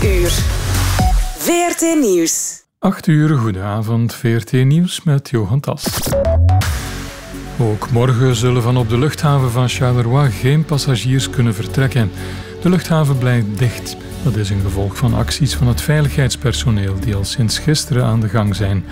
8 uur. VRT Nieuws. 8 uur, goedenavond. VRT Nieuws met Johan Tas. Ook morgen zullen van op de luchthaven van Charleroi geen passagiers kunnen vertrekken. De luchthaven blijft dicht. Dat is een gevolg van acties van het veiligheidspersoneel die al sinds gisteren aan de gang zijn.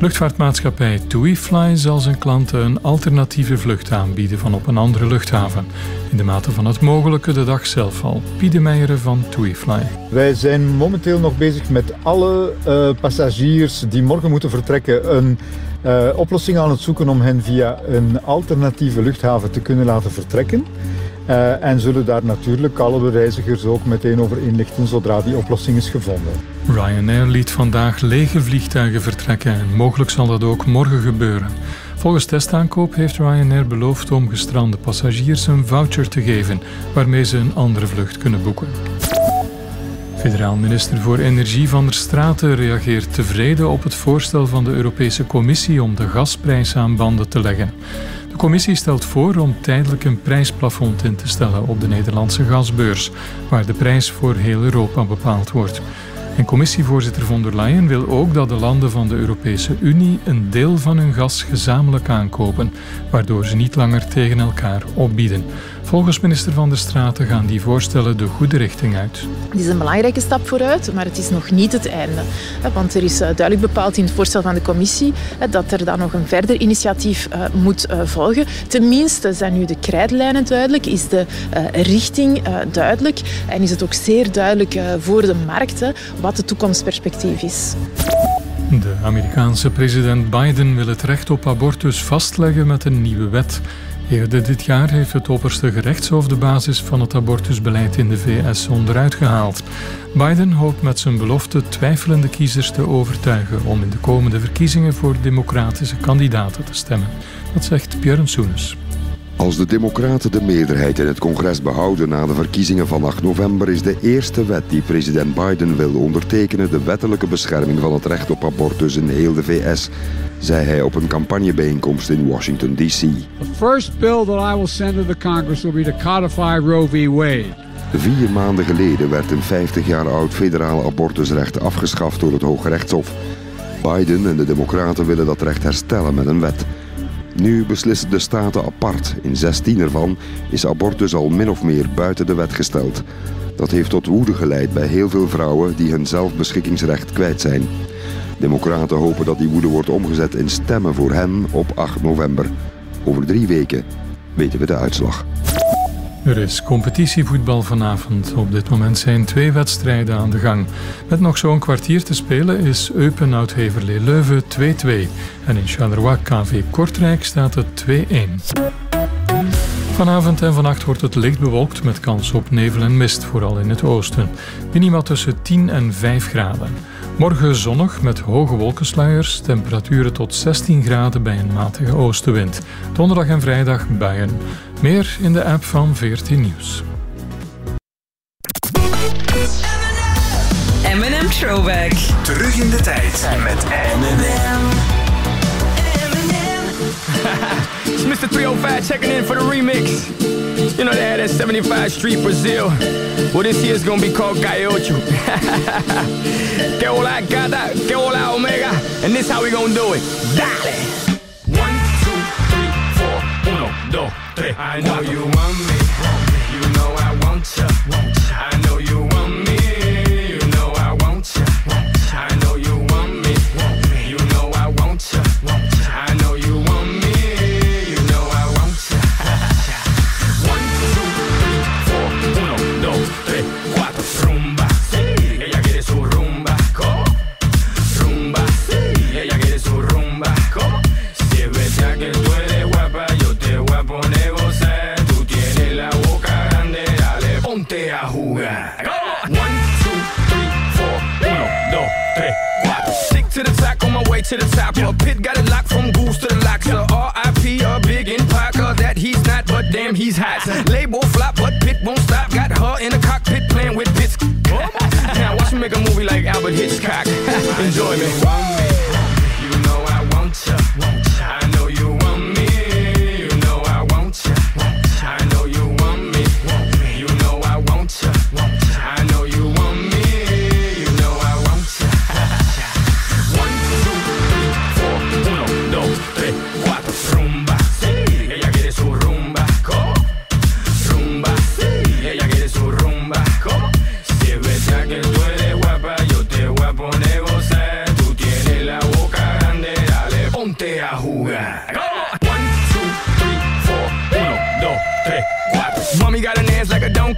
Luchtvaartmaatschappij TuiFly zal zijn klanten een alternatieve vlucht aanbieden van op een andere luchthaven. In de mate van het mogelijke de dag zelf al. Piede Meijeren van TuiFly. Wij zijn momenteel nog bezig met alle uh, passagiers die morgen moeten vertrekken een uh, oplossing aan het zoeken om hen via een alternatieve luchthaven te kunnen laten vertrekken. Uh, en zullen daar natuurlijk alle reizigers ook meteen over inlichten zodra die oplossing is gevonden. Ryanair liet vandaag lege vliegtuigen vertrekken en mogelijk zal dat ook morgen gebeuren. Volgens testaankoop heeft Ryanair beloofd om gestrande passagiers een voucher te geven waarmee ze een andere vlucht kunnen boeken. Federaal minister voor Energie van der Straten reageert tevreden op het voorstel van de Europese Commissie om de gasprijs aan banden te leggen. Commissie stelt voor om tijdelijk een prijsplafond in te stellen op de Nederlandse gasbeurs, waar de prijs voor heel Europa bepaald wordt. En commissievoorzitter von der Leyen wil ook dat de landen van de Europese Unie een deel van hun gas gezamenlijk aankopen, waardoor ze niet langer tegen elkaar opbieden. Volgens minister Van der Straten gaan die voorstellen de goede richting uit. Het is een belangrijke stap vooruit, maar het is nog niet het einde. Want er is eh, duidelijk bepaald in het voorstel van de commissie dat er dan nog een verder initiatief eh, moet eh, volgen. Tenminste zijn nu de krijtlijnen duidelijk, is de richting duidelijk en is het ook zeer duidelijk voor de markt wat het toekomstperspectief is. De Amerikaanse president Biden wil het recht op abortus vastleggen met een nieuwe wet. Eerder dit jaar heeft het opperste gerechtshof de basis van het abortusbeleid in de VS onderuit gehaald. Biden hoopt met zijn belofte twijfelende kiezers te overtuigen om in de komende verkiezingen voor democratische kandidaten te stemmen. Dat zegt Björn Soenes. Als de Democraten de meerderheid in het congres behouden na de verkiezingen van 8 november, is de eerste wet die president Biden wil ondertekenen de wettelijke bescherming van het recht op abortus in heel de VS, zei hij op een campagnebijeenkomst in Washington D.C. The first bill that I will send to the Congress will be to codify Roe v. Wade. Vier maanden geleden werd een 50 jaar oud federaal abortusrecht afgeschaft door het Hoge Rechtshof. Biden en de Democraten willen dat recht herstellen met een wet. Nu beslissen de staten apart. In 16 ervan is abortus al min of meer buiten de wet gesteld. Dat heeft tot woede geleid bij heel veel vrouwen die hun zelfbeschikkingsrecht kwijt zijn. Democraten hopen dat die woede wordt omgezet in stemmen voor hen op 8 november. Over drie weken weten we de uitslag. Er is competitievoetbal vanavond. Op dit moment zijn twee wedstrijden aan de gang. Met nog zo'n kwartier te spelen is Eupen Oud-Heverlee Leuven 2-2. En in Charleroi KV Kortrijk staat het 2-1. Vanavond en vannacht wordt het licht bewolkt met kans op nevel en mist, vooral in het oosten. Minima tussen 10 en 5 graden. Morgen zonnig met hoge wolkensluiers, temperaturen tot 16 graden bij een matige oostenwind. Donderdag en vrijdag buien. Meer in de app van 14 Nieuws. M&M Throwback. Terug in de tijd met M&M. It's Mr. 305 checking in for the remix. You know they had that 75 Street Brazil. Well, this year year's gonna be called Calle Ocho. que hola gata, que hola omega. And this how we gonna do it. Dale! One, two, three, four, uno, dos, tres. I know you want me. One, two, three, four, uno, dos, tres, cuatro. Stick to the top, on my way to the top. A pit got it locked from goose to the locks. So R.I.P. a big in Parker that he's not, but damn he's hot. Label flop, but Pit won't stop. Got her in the cockpit playing with bits. now watch me make a movie like Alfred Hitchcock. Enjoy me.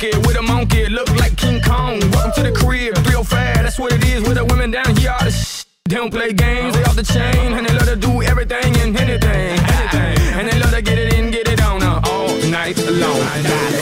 monkey with a monkey, look like King Kong. Welcome to the crib, real fast, that's what it is with the women down here. All the sh- they don't play games, they off the chain, and they love to do everything and anything, anything. And they love to get it in, get it on, uh, all night long.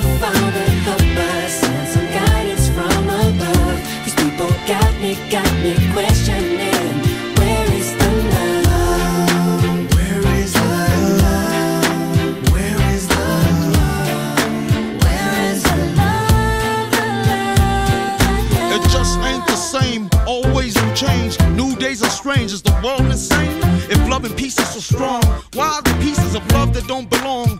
Father, help us. Send some guidance from above. These people got me, got me questioning. Where is the love? Where is the love? Where is the love? Where is the love? It just ain't the same. Always new change. New days are strange. Is the world insane? If love and peace so strong, why are the pieces of love that don't belong?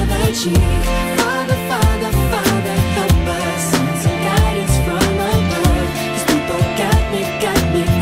cheek. Father, Father, Father, help us. Send some guidance from above. These people got me, got me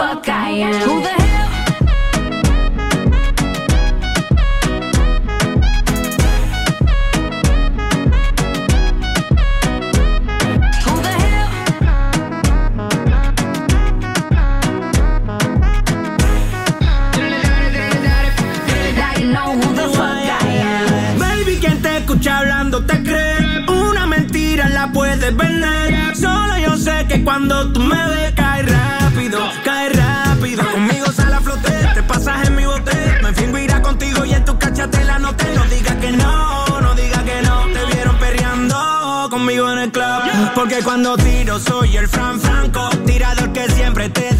fuck I am. Who the hell? hablando te crees. Una mentira la puedes vender. Solo yo sé que cuando tú me dejas Porque cuando tiro soy el Fran Franco. Tirador que siempre te dé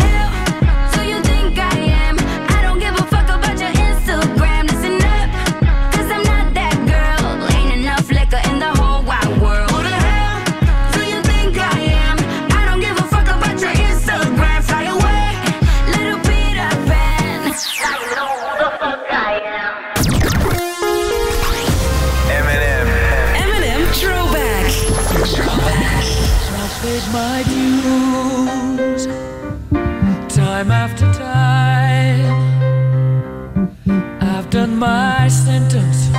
my sentence,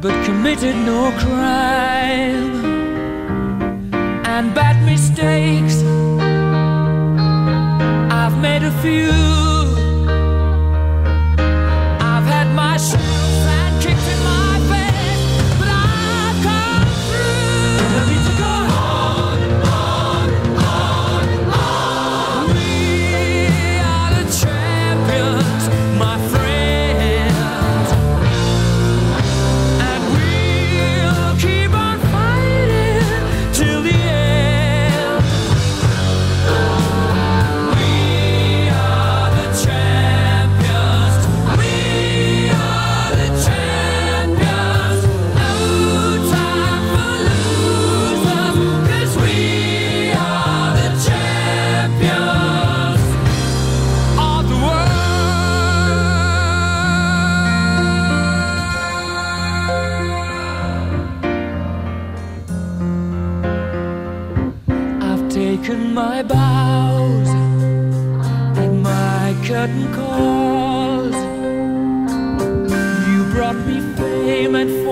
but committed no crime. And bad mistakes, I've made a few.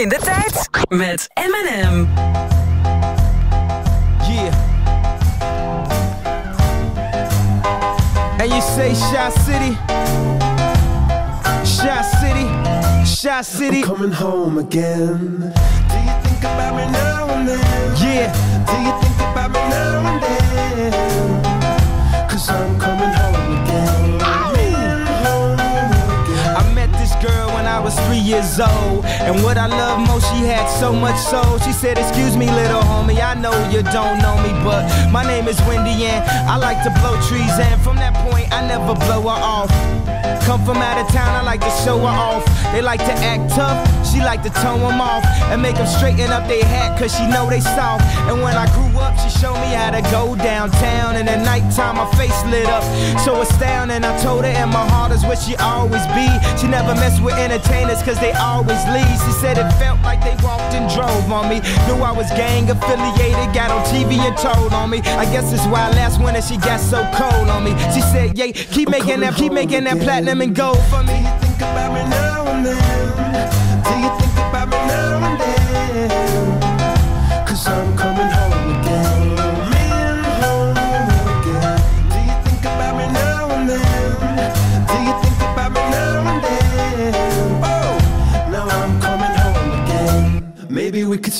in de tijd like to blow trees. And from that point, I never blow her off. Come from out of town, I like to show her off. They like to act tough, she like to tone them off. And make them straighten up their hat, cause she know they soft. And when I grew showed me how to go downtown. And at nighttime, my face lit up. So astounding, I told her, and my heart is where she always be. She never mess with entertainers, cause they always leave. She said it felt like they walked and drove on me. Knew I was gang affiliated, got on TV and told on me. I guess it's why last winter she got so cold on me. She said, yeah, keep making that, keep making that platinum and gold for me. Think about me now and then.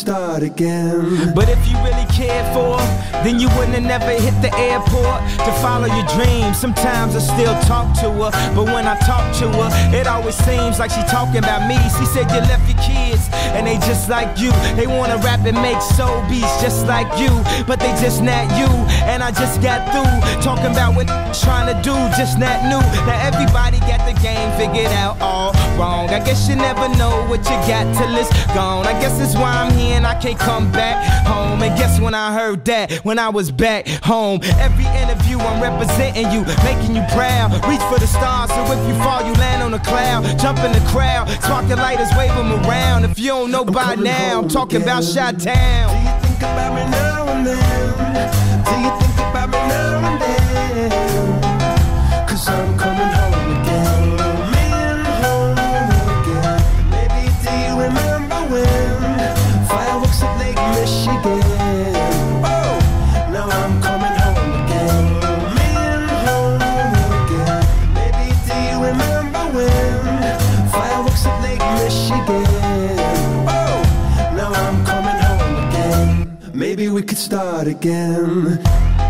Start again. But if you really cared for her, then you wouldn't have never hit the airport to follow your dreams. Sometimes I still talk to her, but when I talk to her, it always seems like she talking about me. She said you left your kids, and they just like you. They wanna rap and make soul beats just like you, but they just not you. And I just got through talking about what trying to do, just not new. Now everybody got the game figured out all wrong. I guess you never know what you got till it's gone. I guess that's why I'm here and I can't come back home. And guess when I heard that, when I was back home, every interview I'm representing you, making you proud. Reach for the stars, so if you fall, you land on a cloud. Jump in the crowd, spark the lighters, wave them around. If you don't know I'm by now, I'm talking again. about Shot Town. Do you think about me now and then? start again.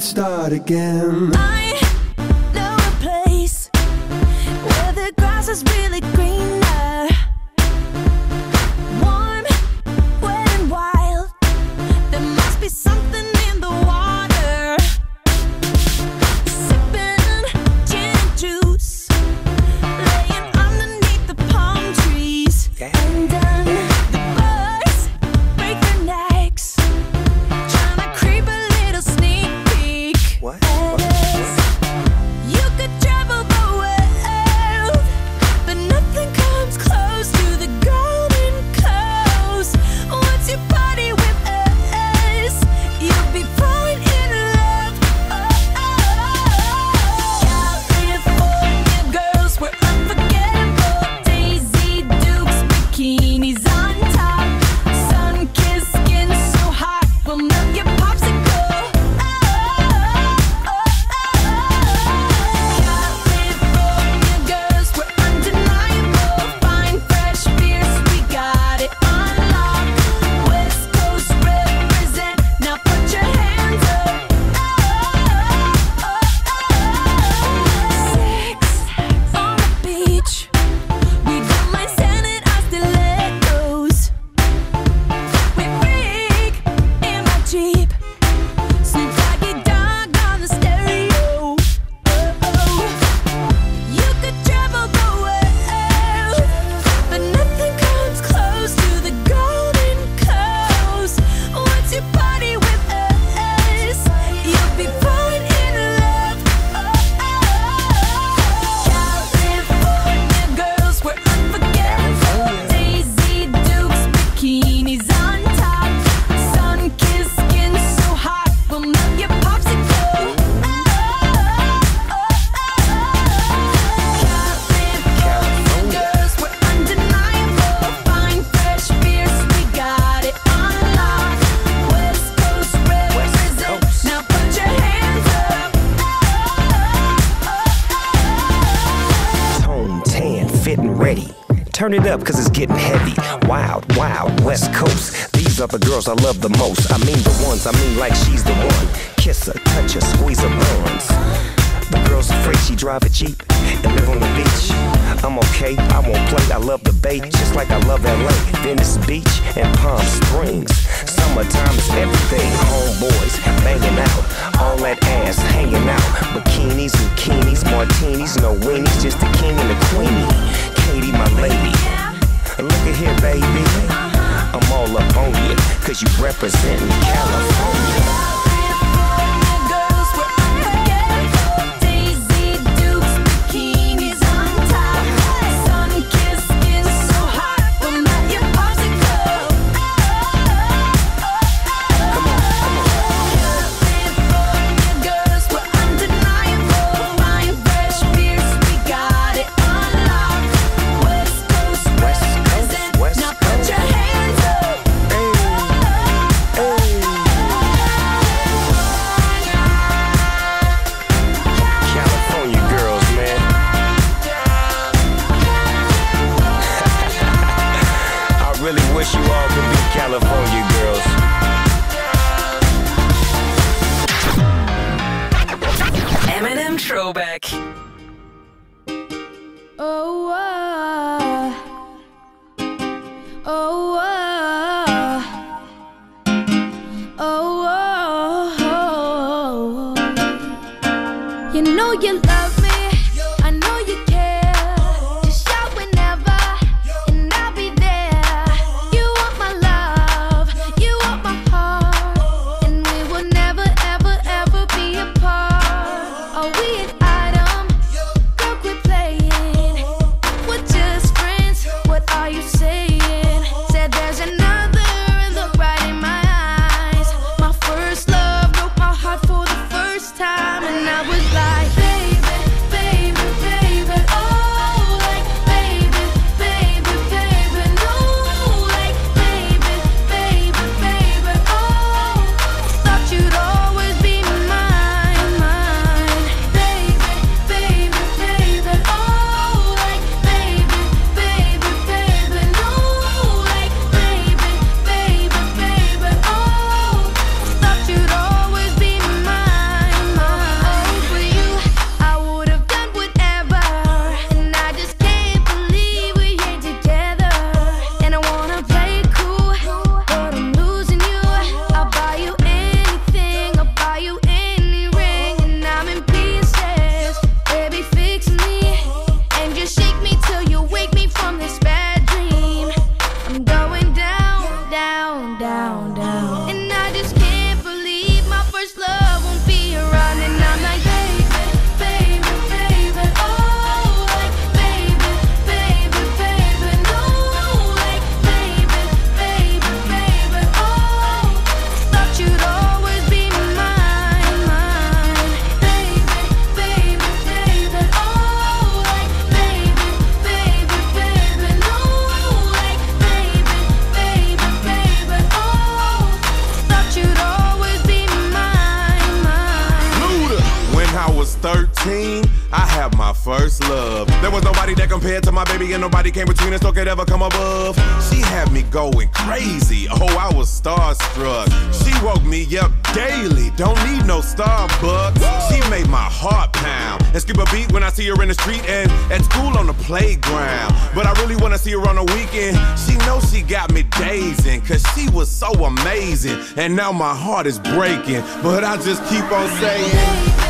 could start again. I turn it up, cause 13, I had my first love. There was nobody that compared to my baby, and nobody came between us or could ever come above. She had me going crazy. Oh, I was starstruck. She woke me up daily. Don't need no Starbucks. She made my heart pound and skip a beat when I see her in the street and at school on the playground. But I really wanna see her on the weekend. She knows she got me dazing, cause she was so amazing. And now my heart is breaking, but I just keep on saying.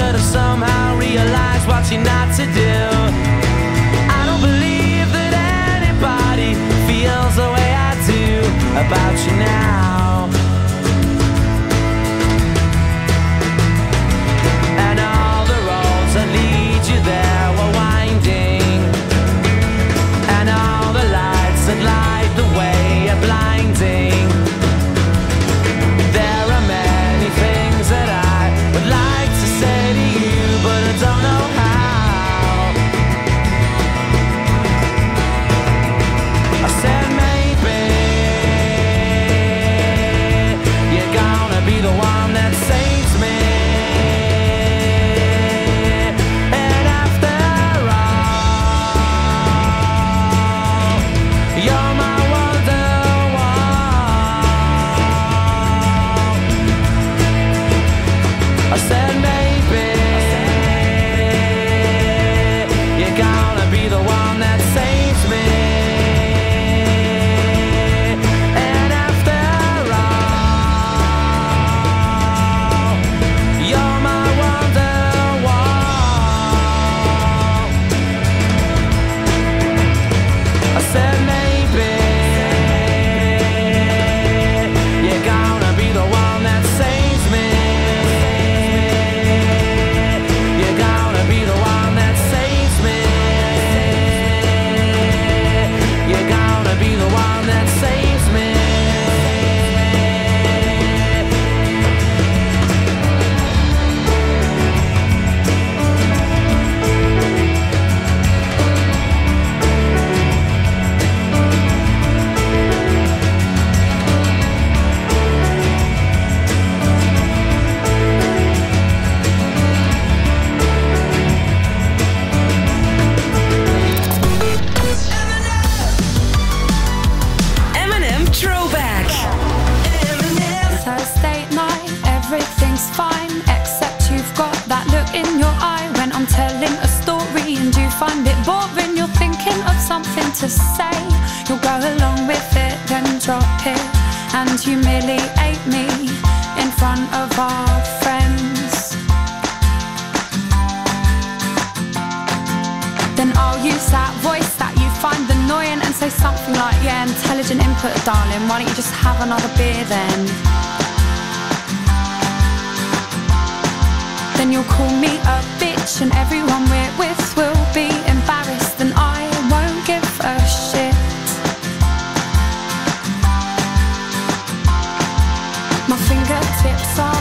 should have somehow realized what you not to do. I don't believe that anybody feels the way I do about you now. to say. You'll go along with it, then drop it and humiliate me in front of our friends. Then I'll use that voice that you find annoying and say something like, Yeah, intelligent input, darling. Why don't you just have another beer then? Then you'll call me a bitch, and everyone we're with will be tips off.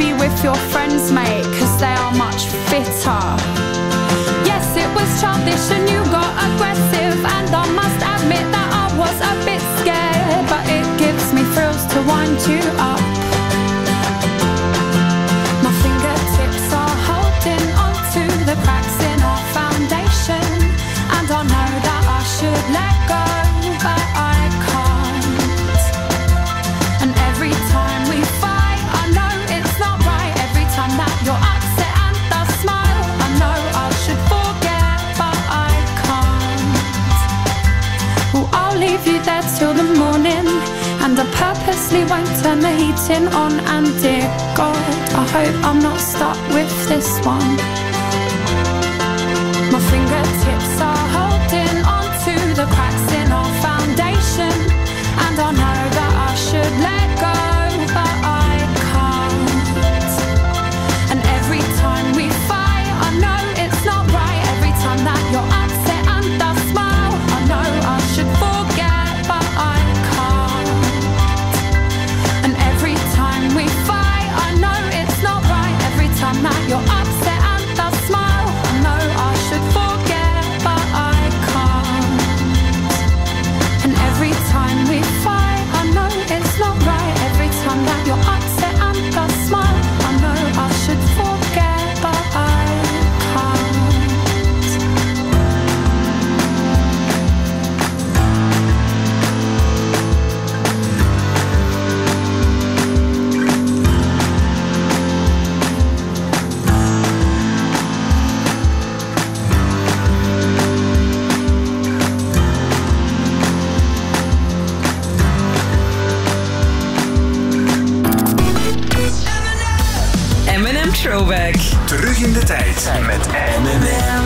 be with your friends, mate, cause they are much fitter. Yes, it was childish and you got aggressive, and I must admit that I was a bit scared, but it gives me thrills to wind you up. we won't turn the heating on and dear God, I hope I'm not stuck with this one. Tijd met M&M.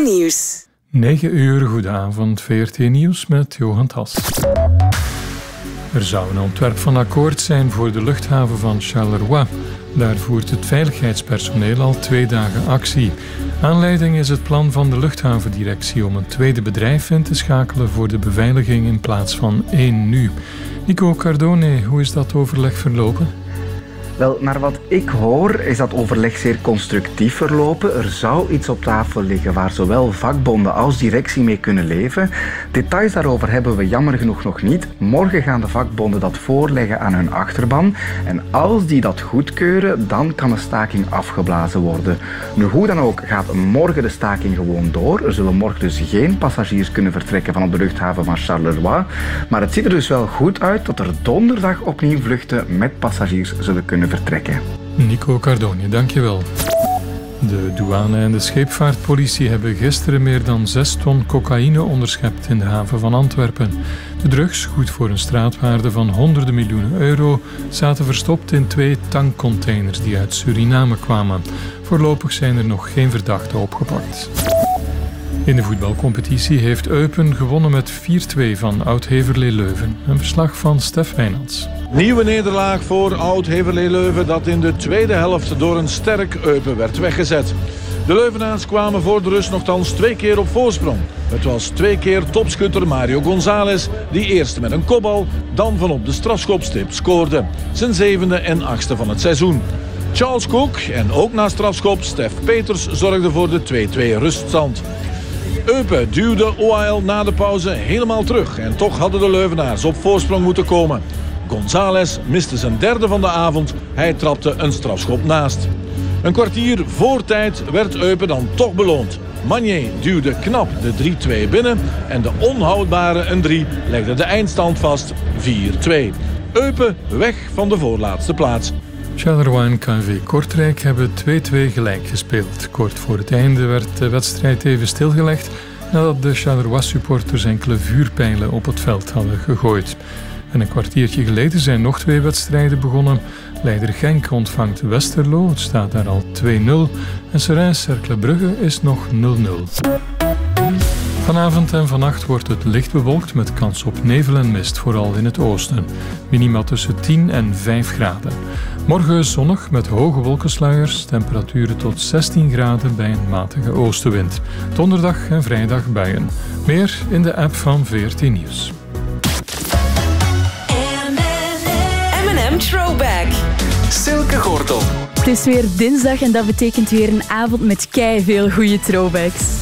Nieuws. 9 uur, goedenavond, VRT Nieuws met Johan Tas. Er zou een ontwerp van akkoord zijn voor de luchthaven van Charleroi. Daar voert het veiligheidspersoneel al twee dagen actie. Aanleiding is het plan van de luchthavendirectie om een tweede bedrijf in te schakelen voor de beveiliging in plaats van één nu. Nico Cardone, hoe is dat overleg verlopen? Wel, naar wat ik hoor is dat overleg zeer constructief verlopen. Er zou iets op tafel liggen waar zowel vakbonden als directie mee kunnen leven. Details daarover hebben we jammer genoeg nog niet. Morgen gaan de vakbonden dat voorleggen aan hun achterban. En als die dat goedkeuren, dan kan de staking afgeblazen worden. Nu, hoe dan ook gaat morgen de staking gewoon door. Er zullen morgen dus geen passagiers kunnen vertrekken van de luchthaven van Charleroi. Maar het ziet er dus wel goed uit dat er donderdag opnieuw vluchten met passagiers zullen kunnen vertrekken. Nico Cardone, dankjewel. De douane en de scheepvaartpolitie hebben gisteren meer dan 6 ton cocaïne onderschept in de haven van Antwerpen. De drugs, goed voor een straatwaarde van honderden miljoenen euro, zaten verstopt in twee tankcontainers die uit Suriname kwamen. Voorlopig zijn er nog geen verdachten opgepakt. In de voetbalcompetitie heeft Eupen gewonnen met 4-2 van Oud-Heverlee Leuven. Een verslag van Stef Wijnands. Nieuwe nederlaag voor Oud-Heverlee Leuven dat in de tweede helft door een sterk Eupen werd weggezet. De Leuvenaars kwamen voor de rust nogthans twee keer op voorsprong. Het was twee keer topschutter Mario González die eerst met een kopbal, dan van op de strafschopstip scoorde. Zijn zevende en achtste van het seizoen. Charles Cook en ook na strafschop Stef Peters zorgden voor de 2-2 ruststand. Eupen duwde OAL na de pauze helemaal terug. En toch hadden de Leuvenaars op voorsprong moeten komen. González miste zijn derde van de avond. Hij trapte een strafschop naast. Een kwartier voor tijd werd Eupen dan toch beloond. Magnier duwde knap de 3-2 binnen. En de onhoudbare een 3 legde de eindstand vast 4-2. Eupen weg van de voorlaatste plaats. Charleroi en KV Kortrijk hebben 2-2 gelijk gespeeld. Kort voor het einde werd de wedstrijd even stilgelegd nadat de Charleroi-supporters enkele vuurpijlen op het veld hadden gegooid. En een kwartiertje geleden zijn nog twee wedstrijden begonnen. Leider Genk ontvangt Westerlo, het staat daar al 2-0. En Serijn-Cercle Brugge is nog 0-0. Vanavond en vannacht wordt het licht bewolkt met kans op nevel en mist, vooral in het oosten. Minima tussen 10 en 5 graden. Morgen zonnig met hoge wolkensluiers, temperaturen tot 16 graden bij een matige oostenwind. Donderdag en vrijdag buien. Meer in de app van VRT Nieuws. M&M Throwback. Silke Gordel. Het is weer dinsdag en dat betekent weer een avond met kei veel goede throwbacks.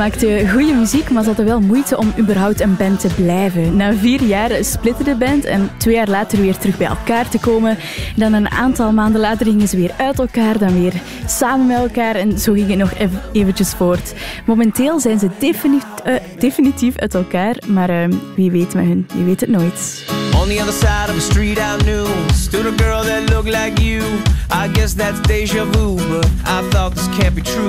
maakte goede muziek, maar ze hadden wel moeite om überhaupt een band te blijven. Na vier jaar splitte de band en twee jaar later weer terug bij elkaar te komen. Dan een aantal maanden later gingen ze weer uit elkaar, dan weer samen met elkaar en zo ging het nog eventjes voort. Momenteel zijn ze eh, definitief uit elkaar, maar ehm, wie weet met hun, je weet het nooit. On the other side of the street I guess that's deja vu I thought this can't be true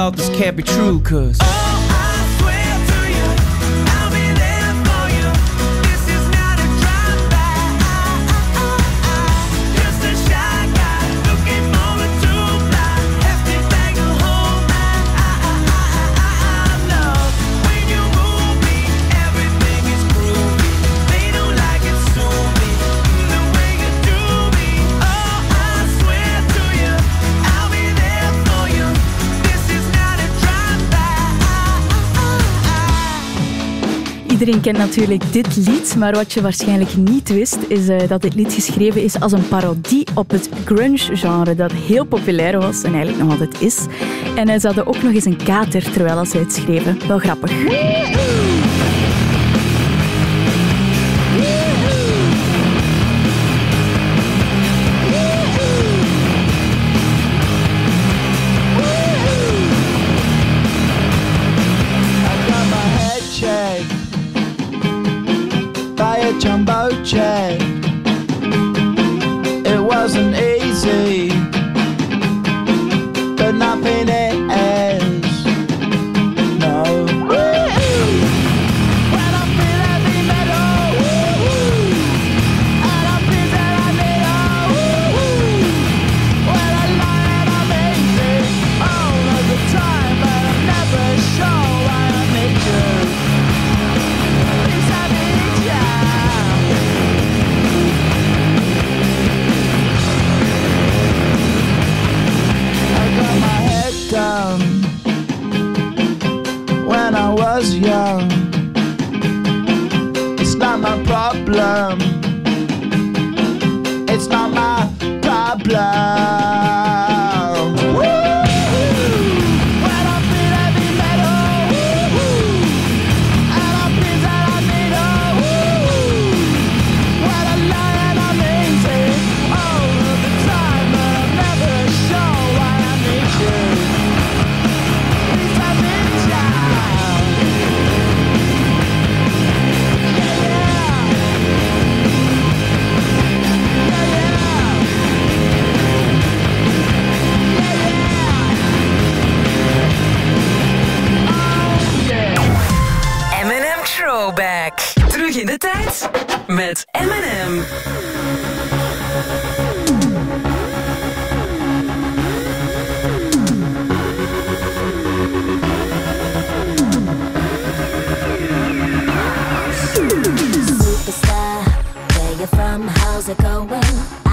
thought this can't be true, cause. Ik ken natuurlijk dit lied, maar wat je waarschijnlijk niet wist, is eh, dat dit lied geschreven is als een parodie op het grunge-genre dat heel populair was en eigenlijk nog altijd is. En uh, ze hadden ook nog eens een kater terwijl ze het schreven. Wel grappig.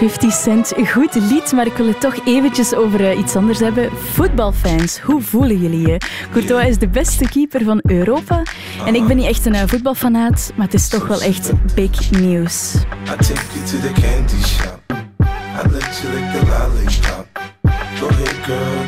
50 Cent, een goed lied, maar ik wil het toch eventjes over eh, iets anders hebben. Voetbalfans, hoe voelen jullie je? Courtois is de beste keeper van Europa. En ik ben niet echt een eh, voetbalfanaat, maar het is toch wel echt big news. I take you to the candy shop. I. Go.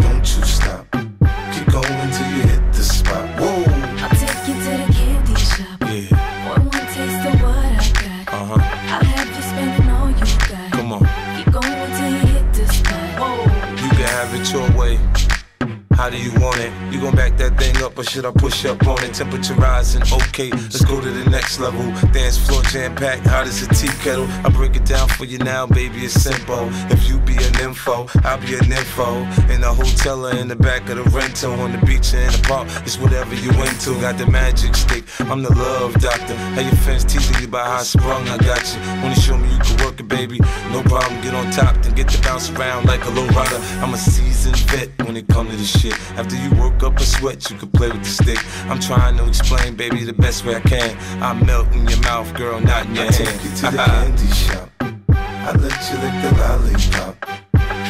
It. You gon' back that thing up or should I push up on it? Temperature rising, okay, let's go to the next level. Dance floor jam packed, hot as a tea kettle. I break it down for you now, baby, it's simple. If you be an info, I'll be an info. In the hotel or in the back of the rental, on the beach or in the park, it's whatever you into. Got the magic stick, I'm the love doctor. How your fans teasing you about how I sprung, I got you. Wanna show me you can work it, baby? No problem, get on top, then get to bounce around like a low rider. I'm a seasoned vet when it come to this shit. After you work up a sweat, you can play with the stick. I'm trying to explain, baby, the best way I can. I melt in your mouth, girl, not in your I hand. take you to the candy shop. I let you lick the lollipop.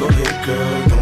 Go ahead, girl,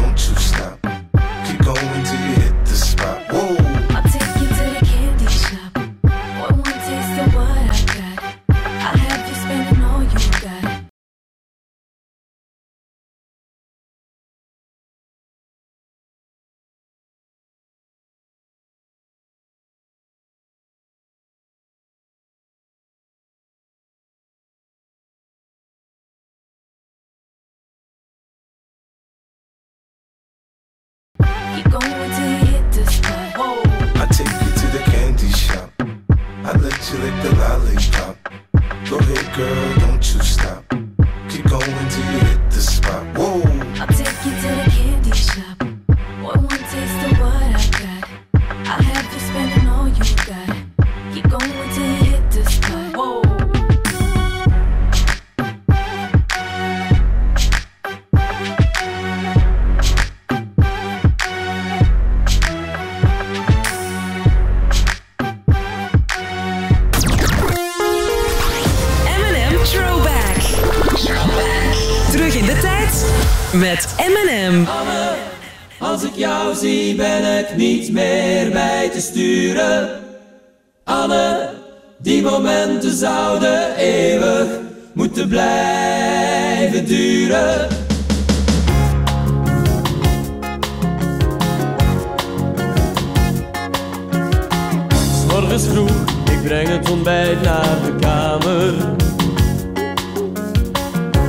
Morgens vroeg, ik breng het ontbijt naar de kamer.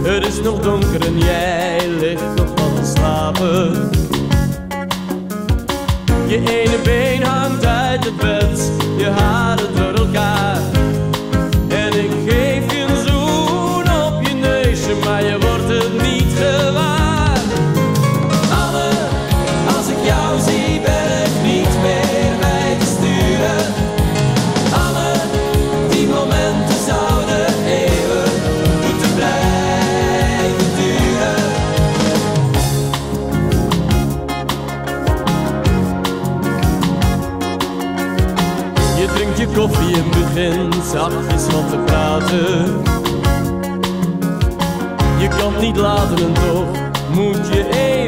Het is nog donker en jij ligt nog te slapen. Je ene been hangt uit het bed, Je kan niet laten en toch moet je even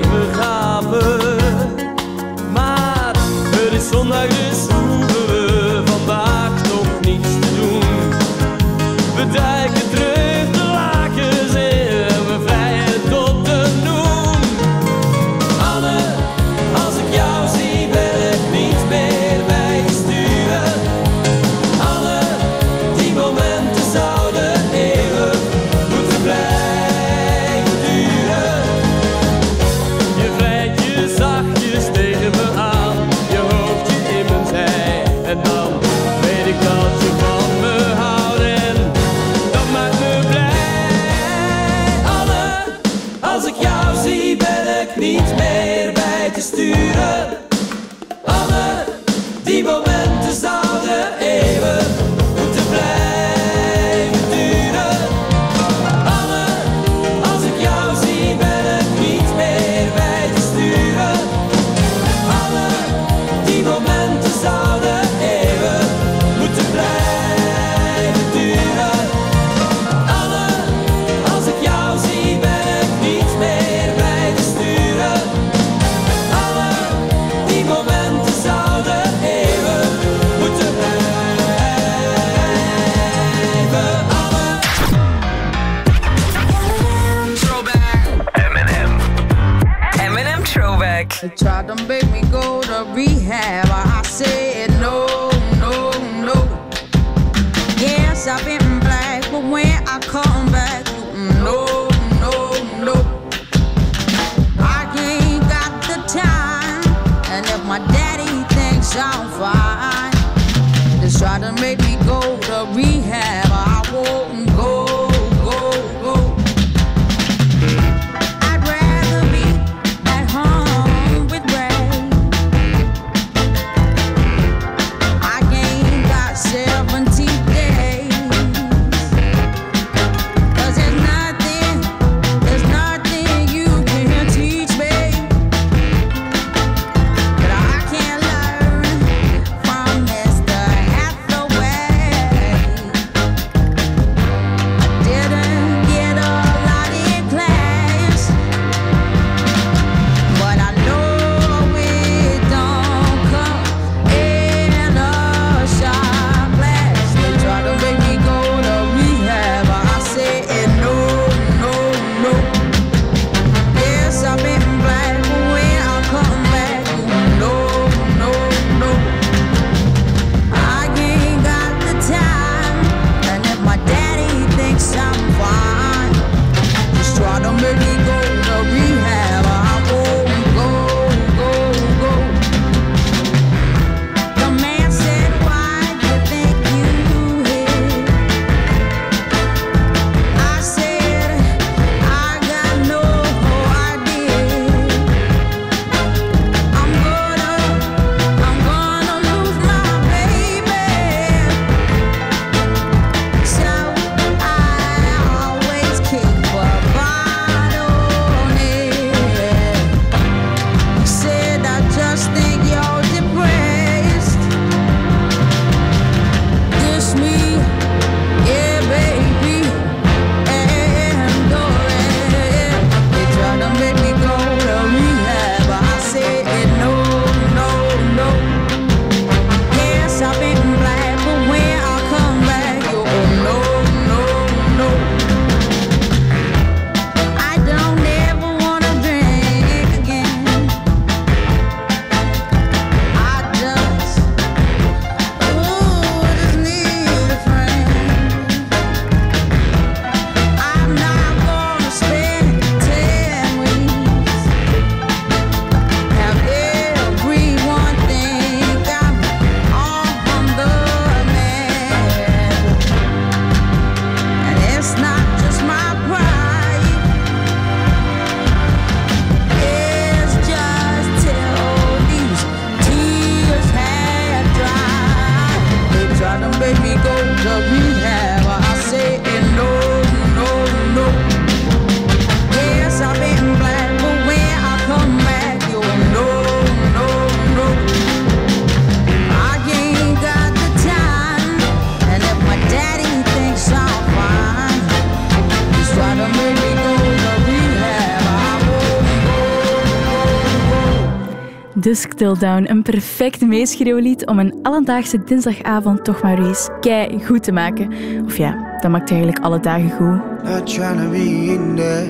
Dusk Till Down. Een perfect meeschreeuwlied om een alledaagse dinsdagavond toch maar eens kei goed te maken. Of ja, dat maakt eigenlijk alle dagen goed. Not trying to be in there,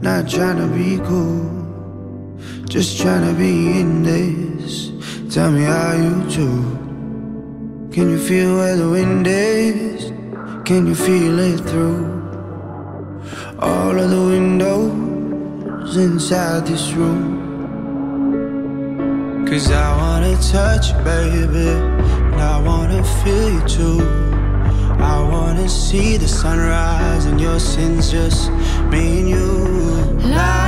not trying to be cool. Just trying to be in this, tell me how you do. Can you feel where the wind is? Can you feel it through? All of the windows inside this room Cause I wanna touch you, baby And I wanna feel you too. I wanna see the sunrise And your sins just me and you. Life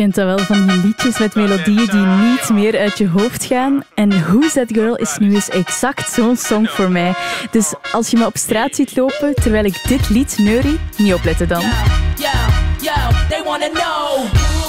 Kent dat wel van die liedjes met melodieën die niet meer uit je hoofd gaan. En Who's That Girl is nu eens exact zo'n song voor mij. Dus als je me op straat ziet lopen terwijl ik dit lied neurie, niet opletten dan. Yo, yo, they wanna know.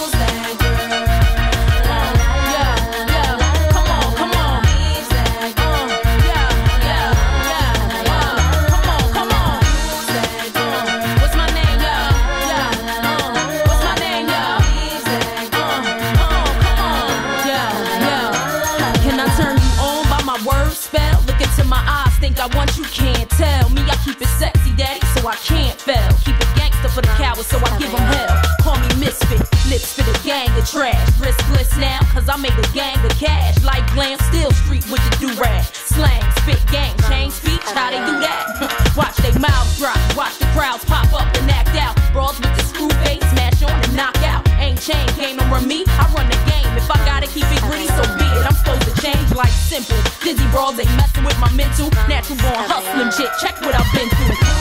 I made a gang of cash. Like glam, still street with the do-rag. Slang, spit, gang, change speech, how they do that? Watch they mouths drop, watch the crowds pop up and act out. Brawls with the screw face, smash on and knock out. Ain't chain game to run me, I run the game. If I gotta keep it gritty, so be it. I'm supposed to change like simple. Dizzy brawls ain't messing with my mental. Natural born hustling shit, check what I've been through.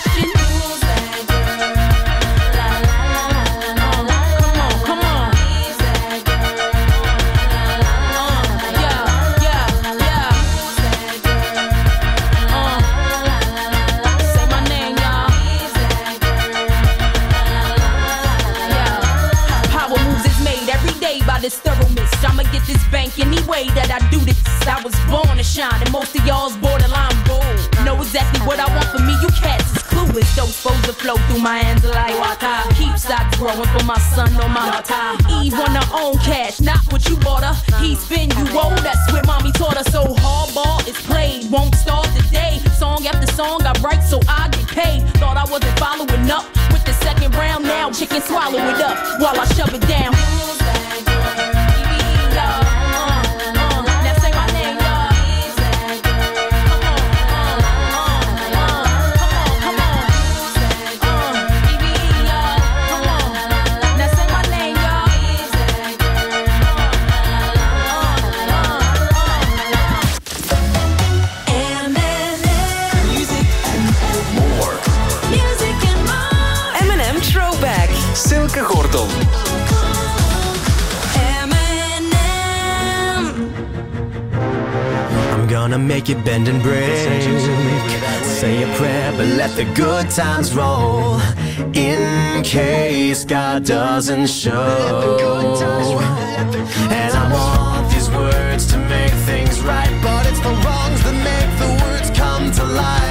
Day by this thoroughness. I'ma get this bank any way that I do this. I was born to shine, and most of y'all's borderline bold. Know exactly what I want for me, you cats is clueless. Those foes that flow through my hands like water. Keep stocks growing for my son on my water. Eve on her own cash, not what you bought her. He spin you old, that's what mommy taught her. So hardball is played, won't start today. Song after song I write so I get paid. Thought I wasn't following up with the second round. Now chicken swallow it up while I shove it down. Now say my name, y'all. Now say my name, y'all. MNM Throwback. Silke Gordon. Gonna make it bend and break. Say a prayer, but let the good times roll. In case God doesn't show. And I want these words to make things right, but it's the wrongs that make the words come to life.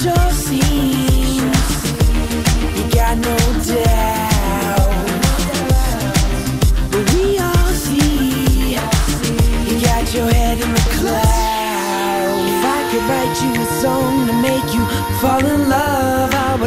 You got no doubt. But we all see you got your head in the clouds. If I could write you a song to make you fall in love,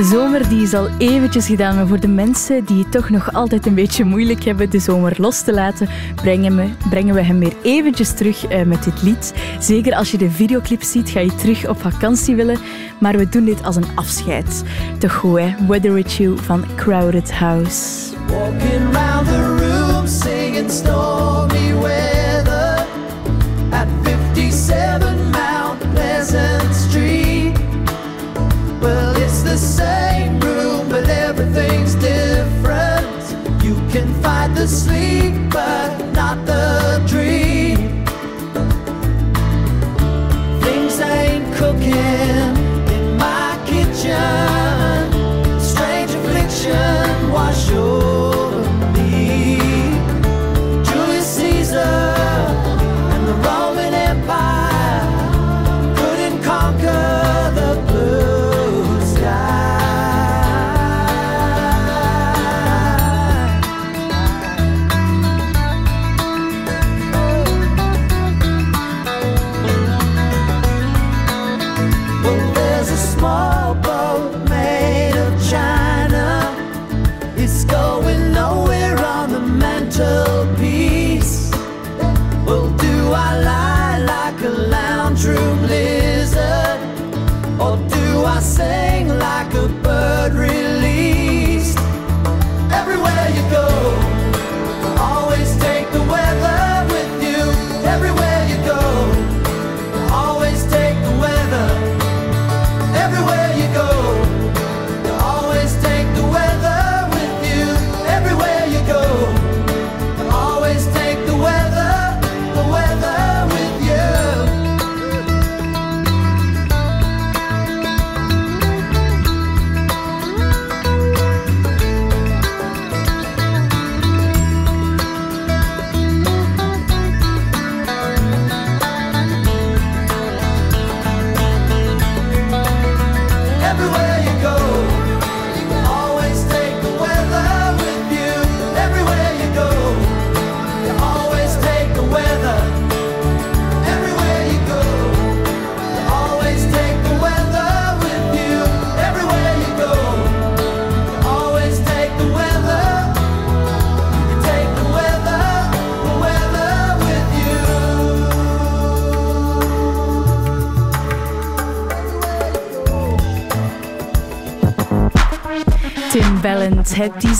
De zomer die is al eventjes gedaan, maar voor de mensen die het toch nog altijd een beetje moeilijk hebben de zomer los te laten, brengen we, brengen we hem weer eventjes terug eh, met dit lied. Zeker als je de videoclip ziet, ga je terug op vakantie willen, maar we doen dit als een afscheid. Toch goed hè, Weather With You van Crowded House. Walking round the room singing stormy weather the sleep, but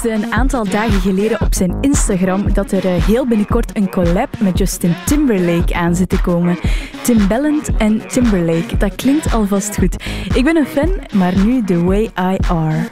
teasde een aantal dagen geleden op zijn Instagram dat er eh, heel binnenkort een collab met Justin Timberlake aan zit te komen. Tim Ballant en Timberlake, dat klinkt alvast goed. Ik ben een fan, maar nu The Way I Are.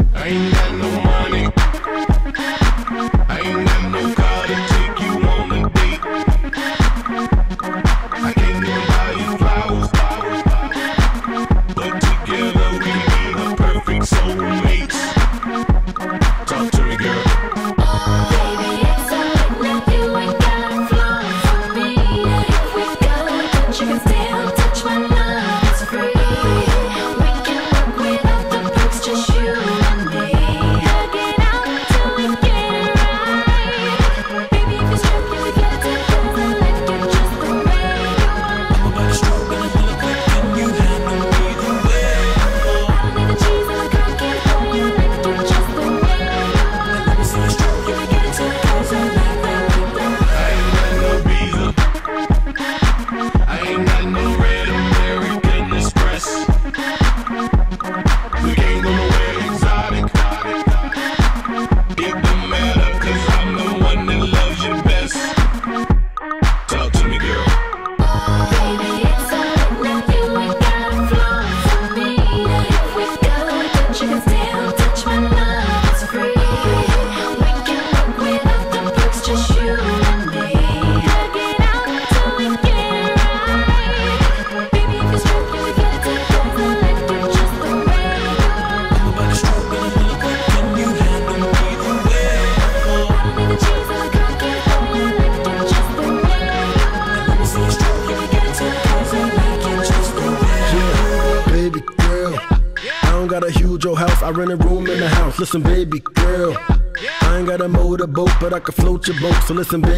So listen, baby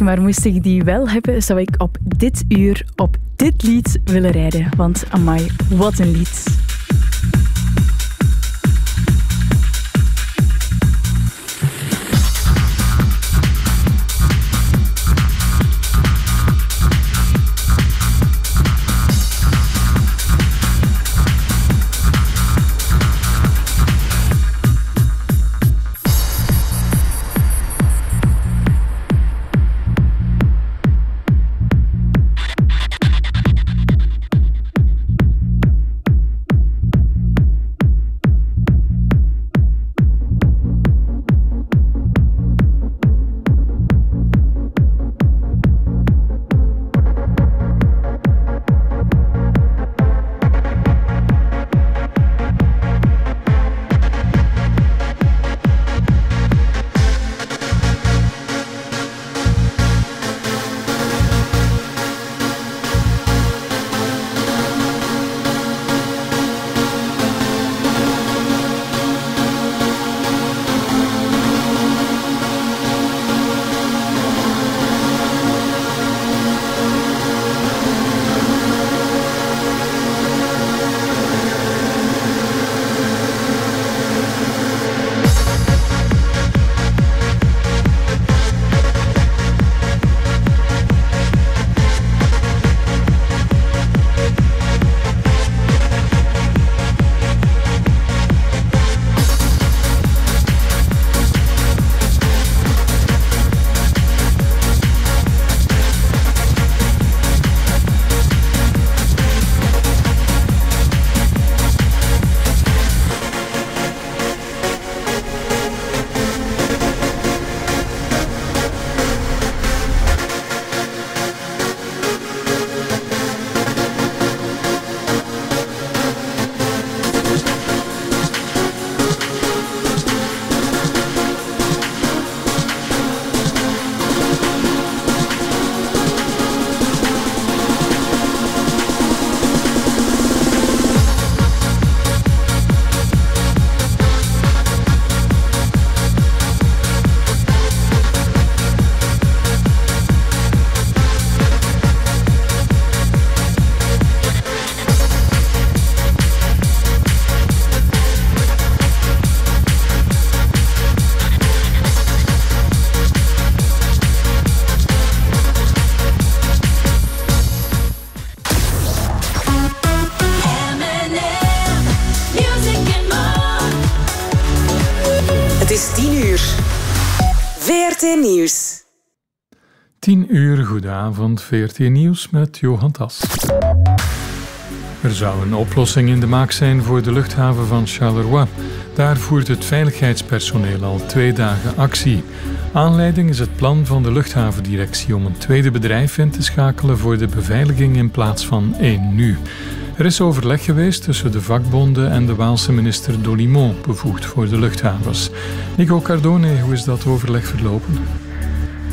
maar moest ik die wel hebben, zou ik op dit uur op dit lied willen rijden. Want amai, wat een lied. Goedenavond, VRT Nieuws met Johan Tas. Er zou een oplossing in de maak zijn voor de luchthaven van Charleroi. Daar voert het veiligheidspersoneel al twee dagen actie. Aanleiding is het plan van de luchthavendirectie om een tweede bedrijf in te schakelen voor de beveiliging in plaats van één nu. Er is overleg geweest tussen de vakbonden en de Waalse minister Dolimon, bevoegd voor de luchthavens. Nico Cardone, hoe is dat overleg verlopen?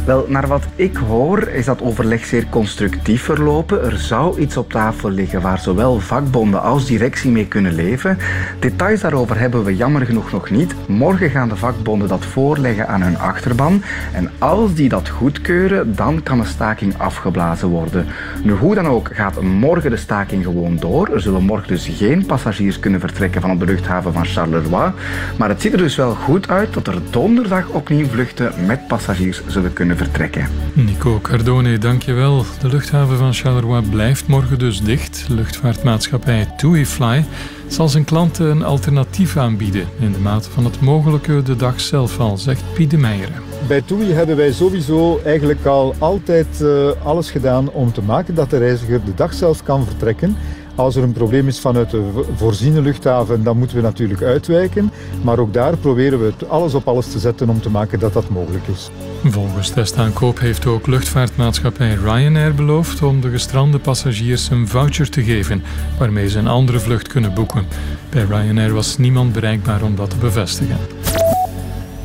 Wel, naar wat ik hoor is dat overleg zeer constructief verlopen. Er zou iets op tafel liggen waar zowel vakbonden als directie mee kunnen leven. Details daarover hebben we jammer genoeg nog niet. Morgen gaan de vakbonden dat voorleggen aan hun achterban. En als die dat goedkeuren, dan kan de staking afgeblazen worden. Nu, hoe dan ook, gaat morgen de staking gewoon door. Er zullen morgen dus geen passagiers kunnen vertrekken van op de luchthaven van Charleroi. Maar het ziet er dus wel goed uit dat er donderdag opnieuw vluchten met passagiers zullen kunnen vertrekken. Nico Cardone, dankjewel. De luchthaven van Charleroi blijft morgen dus dicht. Luchtvaartmaatschappij TuiFly zal zijn klanten een alternatief aanbieden. In de mate van het mogelijke de dag zelf al, zegt Piet de Meijeren. Bij TUI hebben wij sowieso eigenlijk al altijd uh, alles gedaan om te maken dat de reiziger de dag zelf kan vertrekken. Als er een probleem is vanuit de voorziene luchthaven, dan moeten we natuurlijk uitwijken. Maar ook daar proberen we alles op alles te zetten om te maken dat dat mogelijk is. Volgens testaankoop heeft ook luchtvaartmaatschappij Ryanair beloofd om de gestrande passagiers een voucher te geven waarmee ze een andere vlucht kunnen boeken. Bij Ryanair was niemand bereikbaar om dat te bevestigen.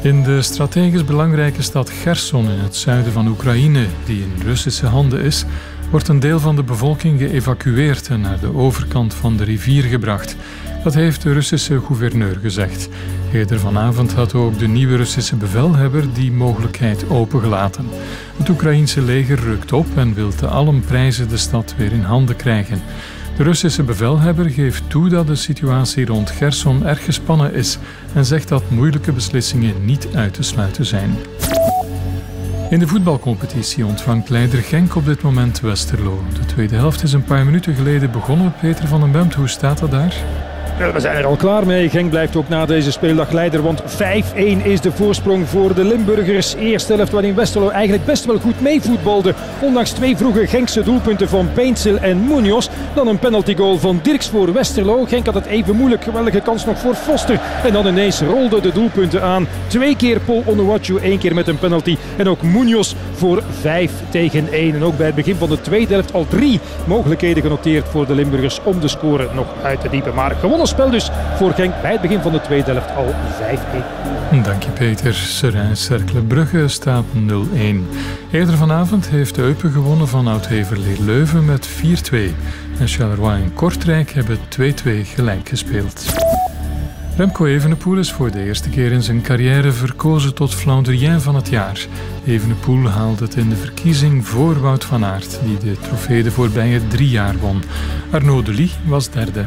In de strategisch belangrijke stad Gerson in het zuiden van Oekraïne, die in Russische handen is, wordt een deel van de bevolking geëvacueerd en naar de overkant van de rivier gebracht. Dat heeft de Russische gouverneur gezegd. Eerder vanavond had ook de nieuwe Russische bevelhebber die mogelijkheid opengelaten. Het Oekraïense leger rukt op en wil te allen prijzen de stad weer in handen krijgen. De Russische bevelhebber geeft toe dat de situatie rond Gerson erg gespannen is en zegt dat moeilijke beslissingen niet uit te sluiten zijn. In de voetbalcompetitie ontvangt leider Genk op dit moment Westerlo. De tweede helft is een paar minuten geleden begonnen. Peter van den Bemt, hoe staat dat daar? We zijn er al klaar mee. Genk blijft ook na deze speeldag leider, want 5-1 is de voorsprong voor de Limburgers. Eerste helft waarin Westerlo eigenlijk best wel goed meevoetbalde. Ondanks twee vroege Genkse doelpunten van Peensil en Munoz. Dan een penaltygoal van Dirks voor Westerlo. Genk had het even moeilijk. Geweldige kans nog voor Foster. En dan ineens rolden de doelpunten aan. Twee keer Paul Onuachu, één keer met een penalty. En ook Munoz voor 5 tegen 1. En ook bij het begin van de tweede helft al drie mogelijkheden genoteerd voor de Limburgers om de score nog uit te diepen. Maar gewonnen spel dus voor Genk bij het begin van de tweede helft al 5-1. Dank je Peter. Serijn Cercle Brugge staat 0-1. Eerder vanavond heeft Eupen gewonnen van Oud-Heverleer Leuven met 4-2. En Charleroi en Kortrijk hebben 2-2 gelijk gespeeld. Remco Evenepoel is voor de eerste keer in zijn carrière verkozen tot Flandrien van het jaar. Evenepoel haalde het in de verkiezing voor Wout van Aert, die de trofee de voorbije drie jaar won. Arnaud Delis was derde.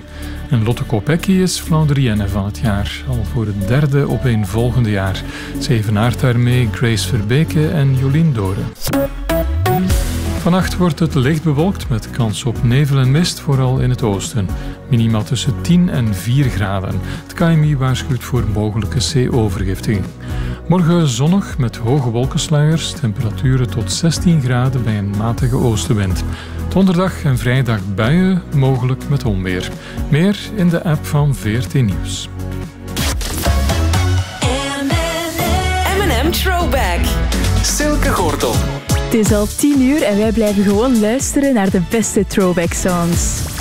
En Lotte Kopecky is Flandrienne van het jaar, al voor het derde op een volgende jaar. Ze daarmee Grace Verbeke en Jolien Doren. Vannacht wordt het licht bewolkt met kans op nevel en mist, vooral in het oosten. Minima tussen 10 en 4 graden. Het KMI waarschuwt voor mogelijke zeeovergiftiging. Morgen zonnig met hoge wolkensluiers, temperaturen tot 16 graden bij een matige oostenwind. Donderdag en vrijdag buien, mogelijk met onweer. Meer in de app van VRT Nieuws. M&M Throwback. Silke Gordel. Het is al 10 uur en wij blijven gewoon luisteren naar de beste throwback songs.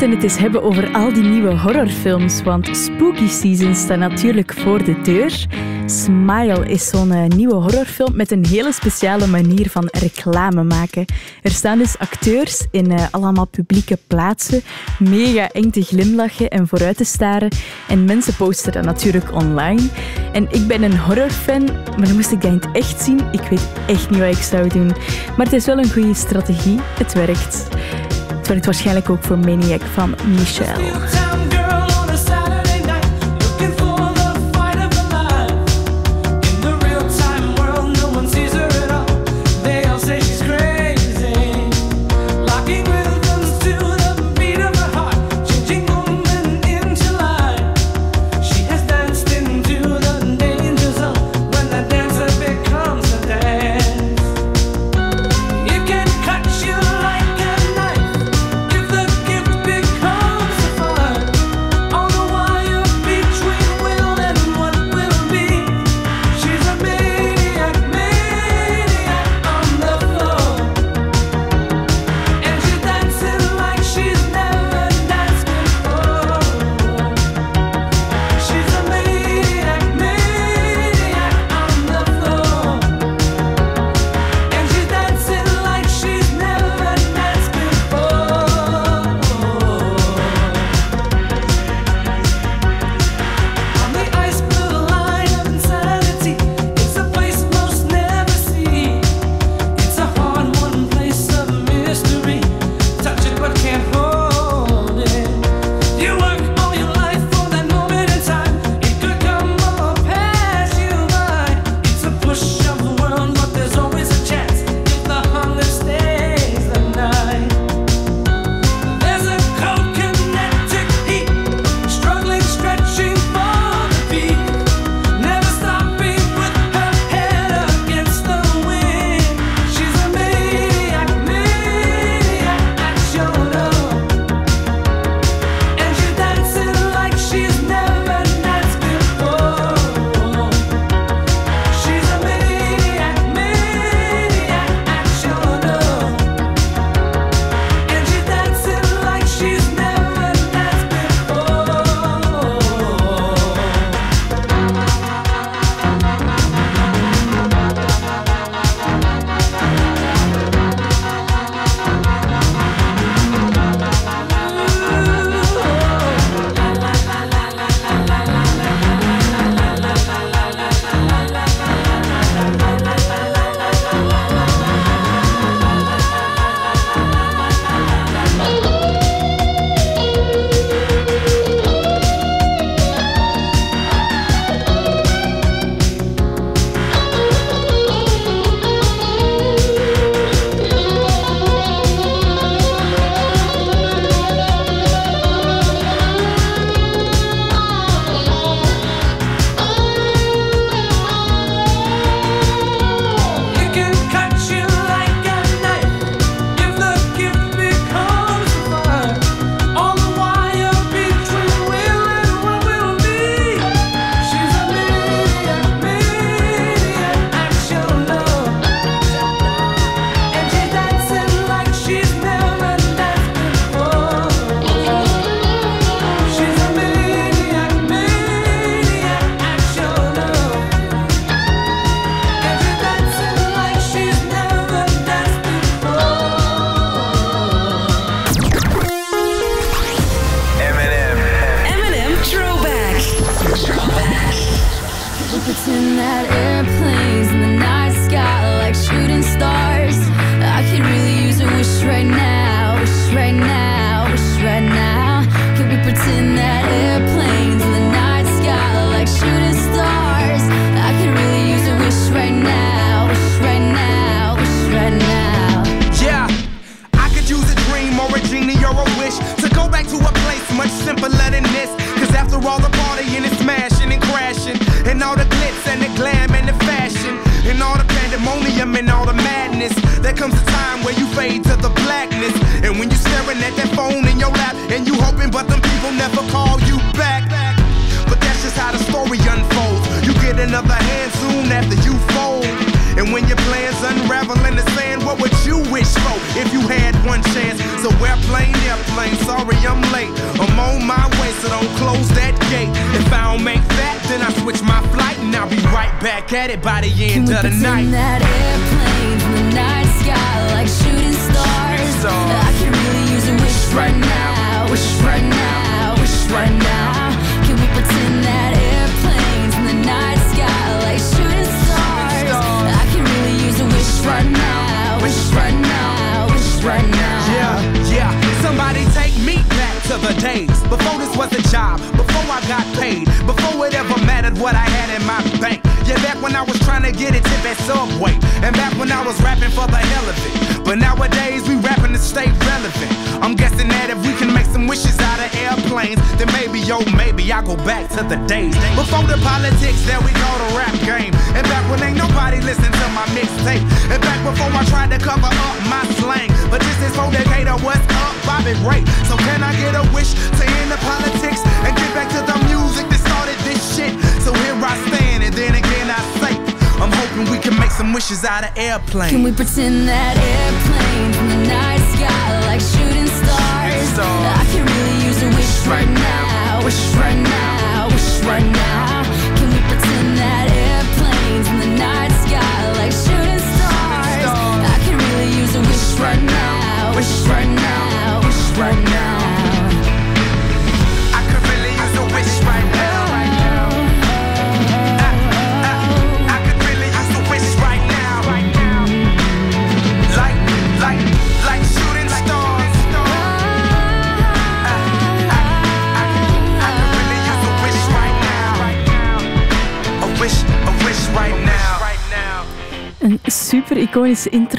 moeten het eens hebben over al die nieuwe horrorfilms, want spooky season staat natuurlijk voor de deur. Smile is zo'n eh, nieuwe horrorfilm met een hele speciale manier van reclame maken. Er staan dus acteurs in eh, allemaal publieke plaatsen, mega eng te glimlachen en vooruit te staren. En mensen posten dat natuurlijk online. En ik ben een horrorfan, maar dan moest ik dat in het echt zien. Ik weet echt niet wat ik zou doen. Maar het is wel een goede strategie, het werkt. Het werkt waarschijnlijk ook voor Maniac van Michel.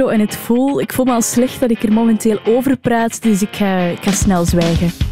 en het voel. Ik voel me al slecht dat ik er momenteel over praat, dus ik ga, ik ga snel zwijgen.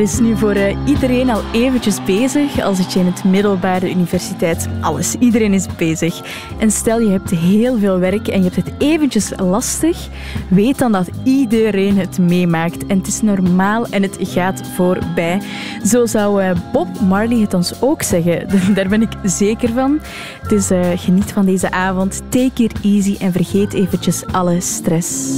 is nu voor eh, iedereen al eventjes bezig. Al zit je in het middelbare universiteit, alles. Iedereen is bezig. En stel je hebt heel veel werk en je hebt het eventjes lastig, weet dan dat iedereen het meemaakt. En het is normaal en het gaat voorbij. Zo zou eh, Bob Marley het ons ook zeggen. Daar ben ik zeker van. Dus eh, geniet van deze avond. Take it easy en vergeet eventjes alle stress.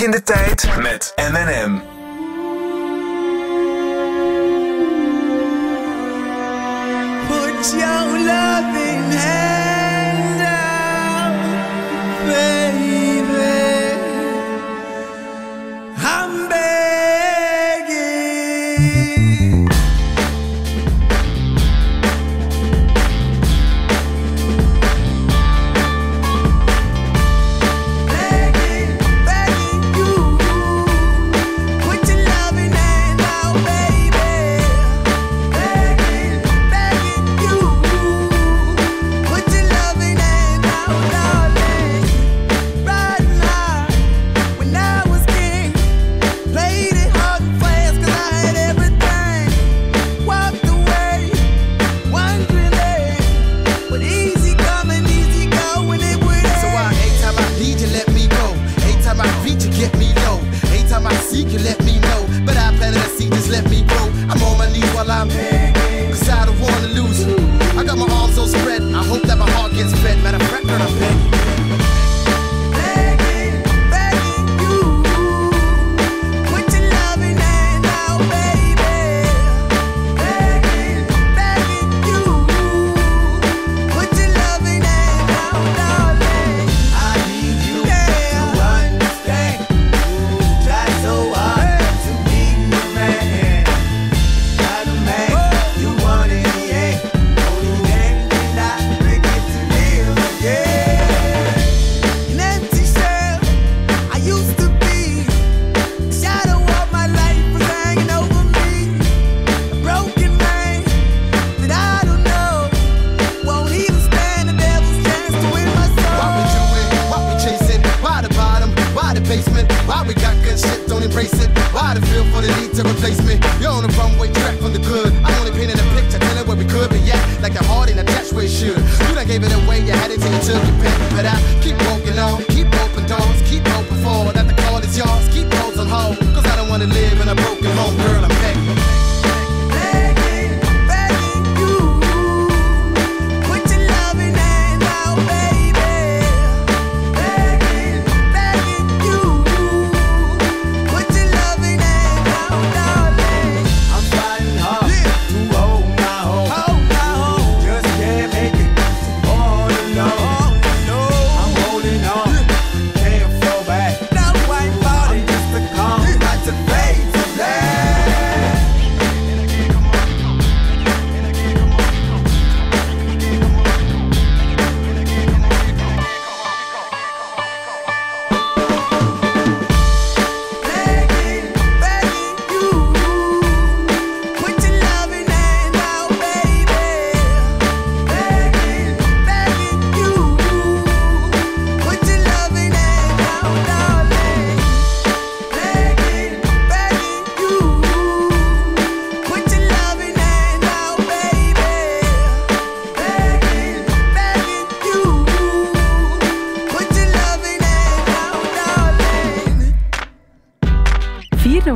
In de tijd met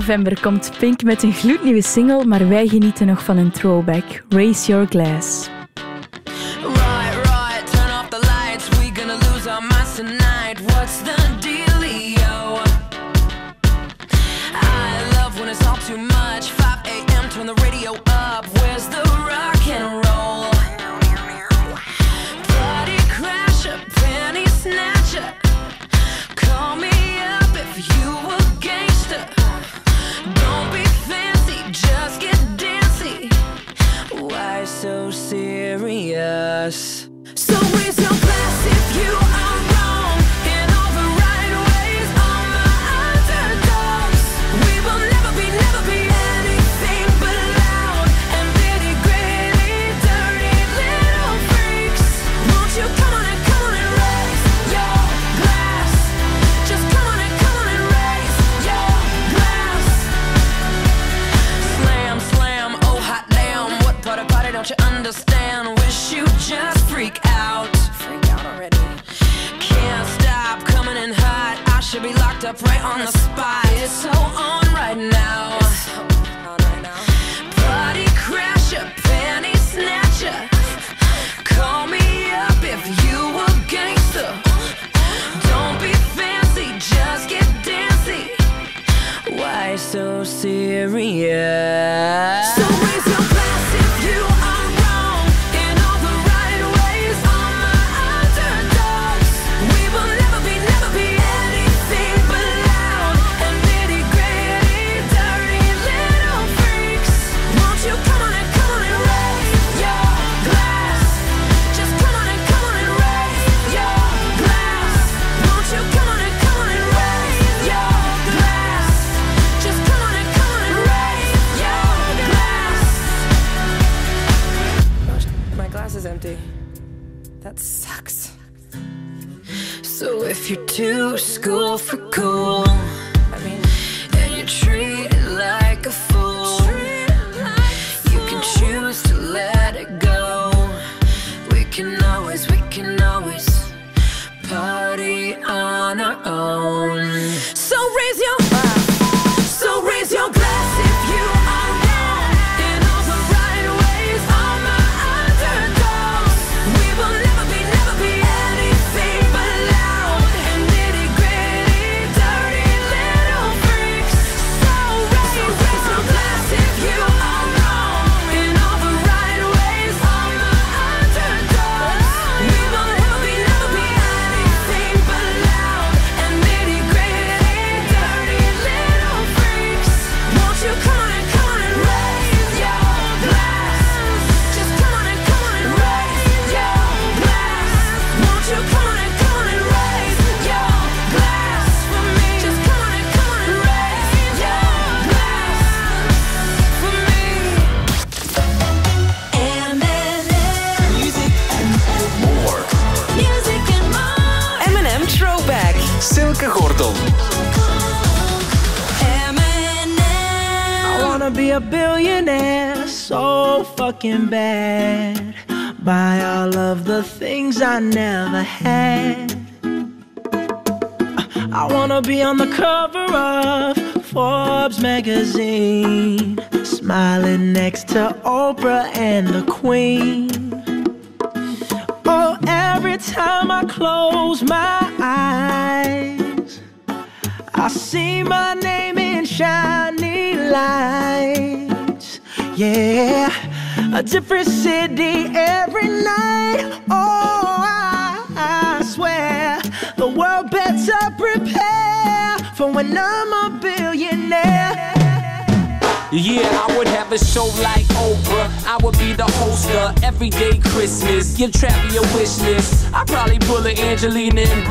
november komt Pink met een gloednieuwe single, maar wij genieten nog van een throwback, Raise Your Glass.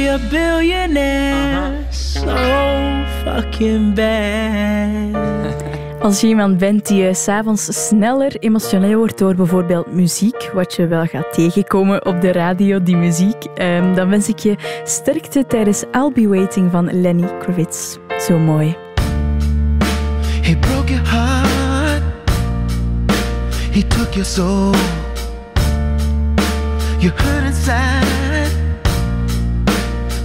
Be a billionaire so fucking bad. Als je iemand bent die eh, s s'avonds sneller emotioneel wordt door bijvoorbeeld muziek, wat je wel gaat tegenkomen op de radio, die muziek, ehm, dan wens ik je sterkte tijdens I'll Be Waiting van Lenny Kravitz. Zo mooi. He broke your heart. He took your soul. You hurt inside.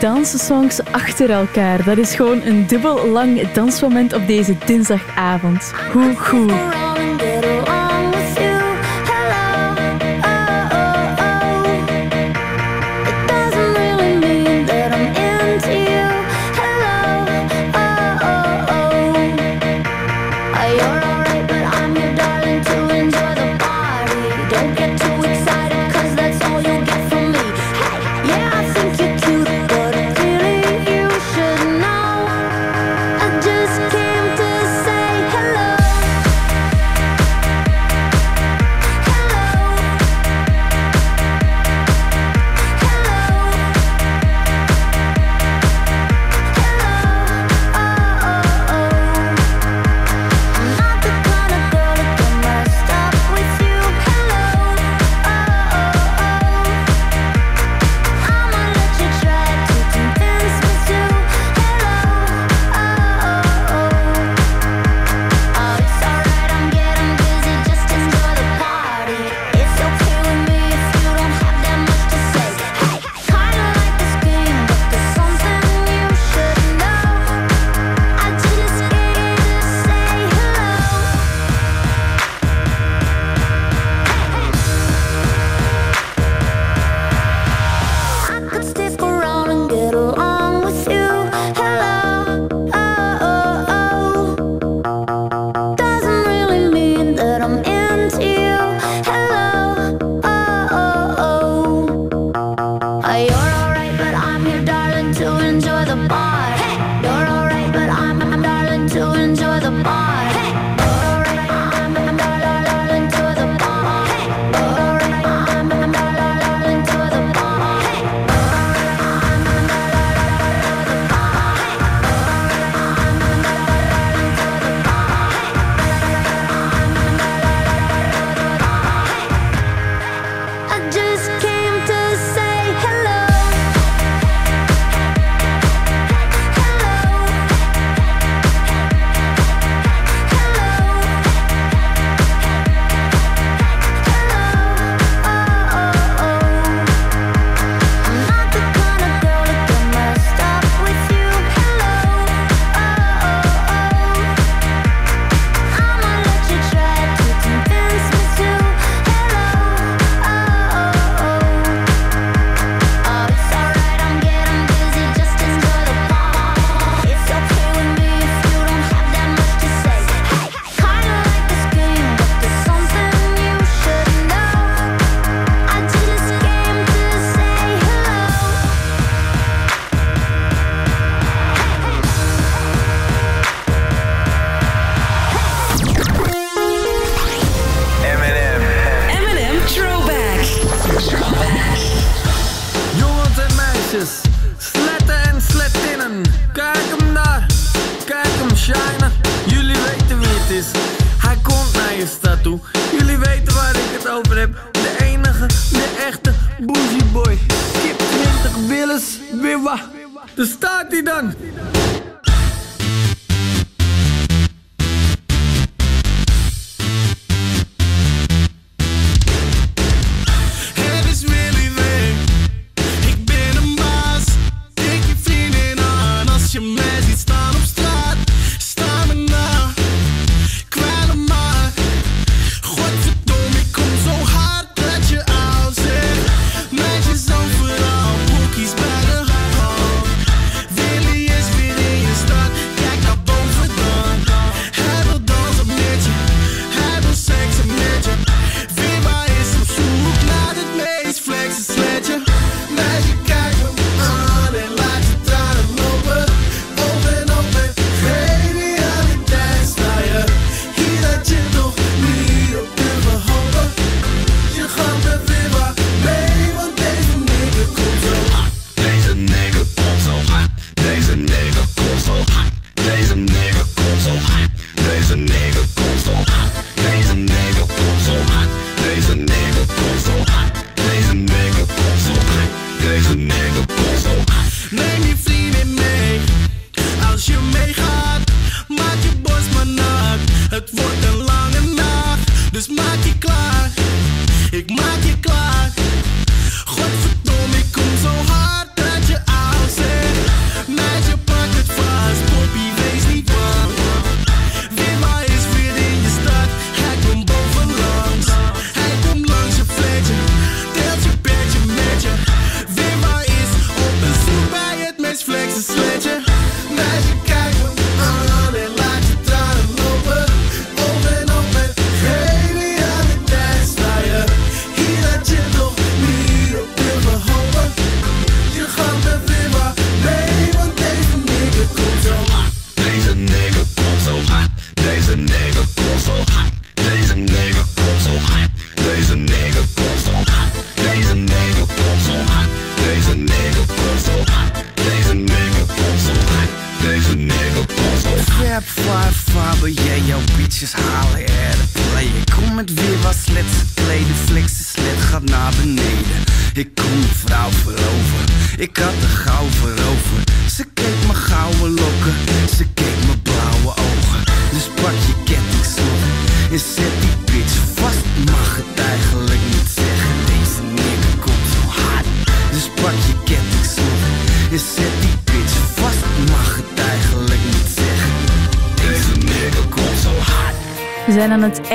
danssongs achter elkaar. Dat is gewoon een dubbel lang dansmoment op deze dinsdagavond. Hoe goed.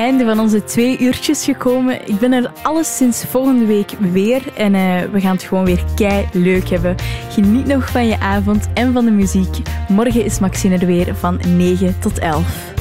einde van onze twee uurtjes gekomen. Ik ben er alles sinds volgende week weer. En eh, we gaan het gewoon weer kei leuk hebben. Geniet nog van je avond en van de muziek. Morgen is Maxine er weer van 9 tot 11.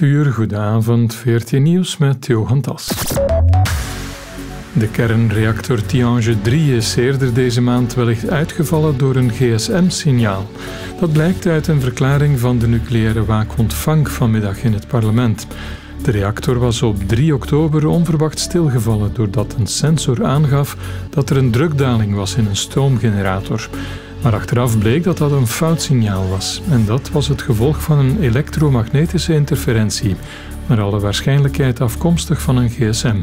uur, goedenavond, 14 nieuws met Johan Tas. De kernreactor Tiange 3 is eerder deze maand wellicht uitgevallen door een gsm-signaal. Dat blijkt uit een verklaring van de nucleaire waakontvang vanmiddag in het parlement. De reactor was op 3 oktober onverwacht stilgevallen doordat een sensor aangaf dat er een drukdaling was in een stoomgenerator. Maar achteraf bleek dat dat een fout signaal was. En dat was het gevolg van een elektromagnetische interferentie, naar alle waarschijnlijkheid afkomstig van een gsm.